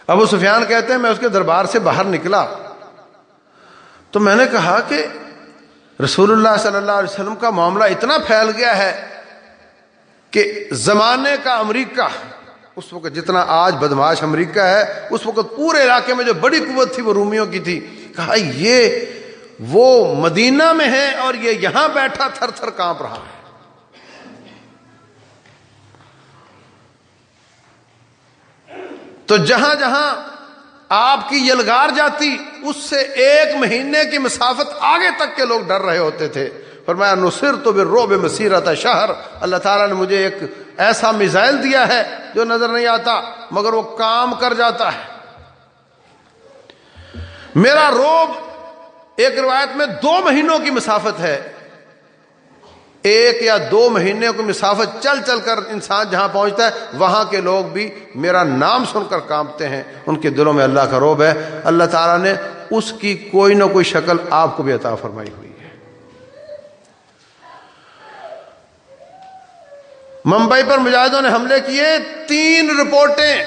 ابو سفیان کہتے ہیں، میں اس کے دربار سے باہر نکلا۔ تو میں نے کہا کہ رسول اللہ صلی اللہ علیہ وسلم کا معاملہ اتنا پھیل گیا ہے کہ زمانے کا امریکہ، اس وقت جتنا آج بدماش امریکہ ہے، اس وقت پورے علاقے میں جو بڑی قوت تھی، وہ رومیوں کی تھی۔ کہا، یہ وہ مدینہ میں ہے اور یہ یہاں بیٹھا تھر تھر کانپ رہا ہے۔ تو جہاں جہاں آپ کی یلگار جاتی، اس سے ایک مہینے کی مسافت آگے تک کے لوگ ڈر رہے ہوتے تھے۔ فرمایا، نصر تو بھی روب مسیرت شہر۔ اللہ تعالیٰ نے مجھے ایک ایسا میزائل دیا ہے جو نظر نہیں آتا، مگر وہ کام کر جاتا ہے۔ میرا روب ایک روایت میں دو مہینوں کی مسافت ہے۔ ایک یا دو مہینے کو مسافت چل چل کر انسان جہاں پہنچتا ہے، وہاں کے لوگ بھی میرا نام سن کر کانپتے ہیں۔ ان کے دلوں میں اللہ کا روب ہے۔ اللہ تعالیٰ نے اس کی کوئی نہ کوئی شکل آپ کو بھی عطا فرمائی ہوئی ہے ممبئی پر مجاہدوں نے حملے کیے، تین رپورٹیں۔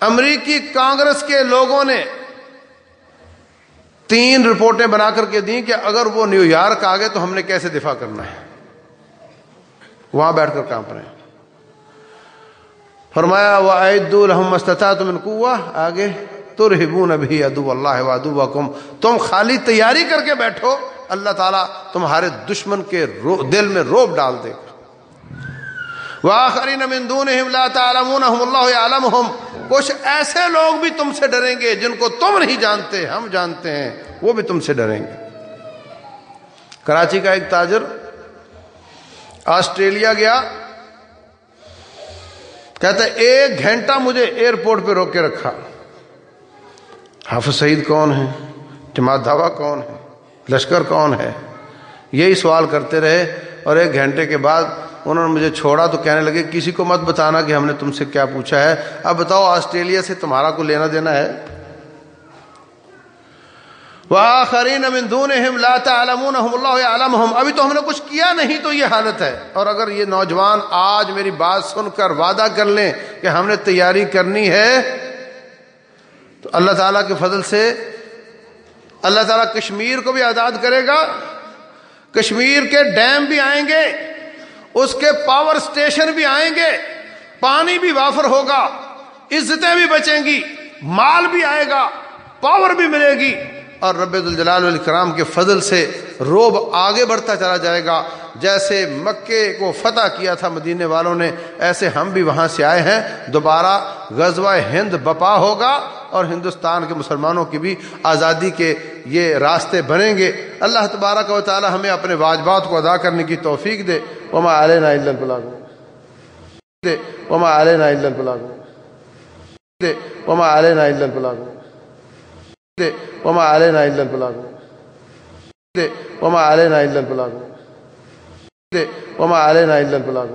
امریکی کانگریس کے لوگوں نے تین رپورٹیں بنا کر کے دیں کہ اگر وہ نیو یارک آ گئے تو ہم نے کیسے دفاع کرنا ہے۔ وہاں بیٹھ کر کام کریں۔ فرمایا وہ عید الحم مستتا تم کو آگے تو رحبون ابھی ادو اللہ وادو کم تم خالی تیاری کر کے بیٹھو، اللہ تعالیٰ تمہارے دشمن کے دل میں روب ڈال دے۔ گا وآخرین من دونہم لا تعلمونہم، اللہ عالمہم کچھ ایسے لوگ بھی تم سے ڈریں گے جن کو تم نہیں جانتے، ہم جانتے ہیں، وہ بھی تم سے ڈریں گے۔ کراچی کا ایک تاجر آسٹریلیا گیا، کہتا ہے، ایک گھنٹہ مجھے ایئرپورٹ پہ روک کے رکھا۔ حافظ سعید کون ہے جماعت دھاوا کون ہے لشکر کون ہے یہی سوال کرتے رہے اور ایک گھنٹے کے بعد انہوں نے مجھے چھوڑا تو کہنے لگے، کسی کو مت بتانا کہ ہم نے تم سے کیا پوچھا ہے۔ اب بتاؤ، آسٹریلیا سے تمہارا کو لینا دینا ہے? ابھی تو ہم نے کچھ کیا نہیں تو یہ حالت ہے۔ اور اگر یہ نوجوان آج میری بات سن کر وعدہ کر لیں کہ ہم نے تیاری کرنی ہے، تو اللہ تعالیٰ کے فضل سے اللہ تعالیٰ کشمیر کو بھی آزاد کرے گا۔ کشمیر کے ڈیم بھی آئیں گے۔ اس کے پاور سٹیشن بھی آئیں گے، پانی بھی وافر ہوگا، عزتیں بھی بچیں گی، مال بھی آئے گا، پاور بھی ملے گی۔ اور رب الجلال الکرام کے فضل سے روب آگے بڑھتا چلا جائے گا۔ جیسے مکے کو فتح کیا تھا مدینے والوں نے، ایسے ہم بھی وہاں سے آئے ہیں۔ دوبارہ غزوہ ہند بپا ہوگا اور ہندوستان کے مسلمانوں کی بھی آزادی کے یہ راستے بنیں گے۔ اللہ تبارک و تعالی ہمیں اپنے واجبات کو ادا کرنے کی توفیق دے۔ وما علينا الا البلاغ۔ وما علينا الا البلاغ۔ وما علينا الا البلاغ۔ وما علينا الا البلاغ۔ وما علينا الا البلاغ۔ وما علينا الا البلاغ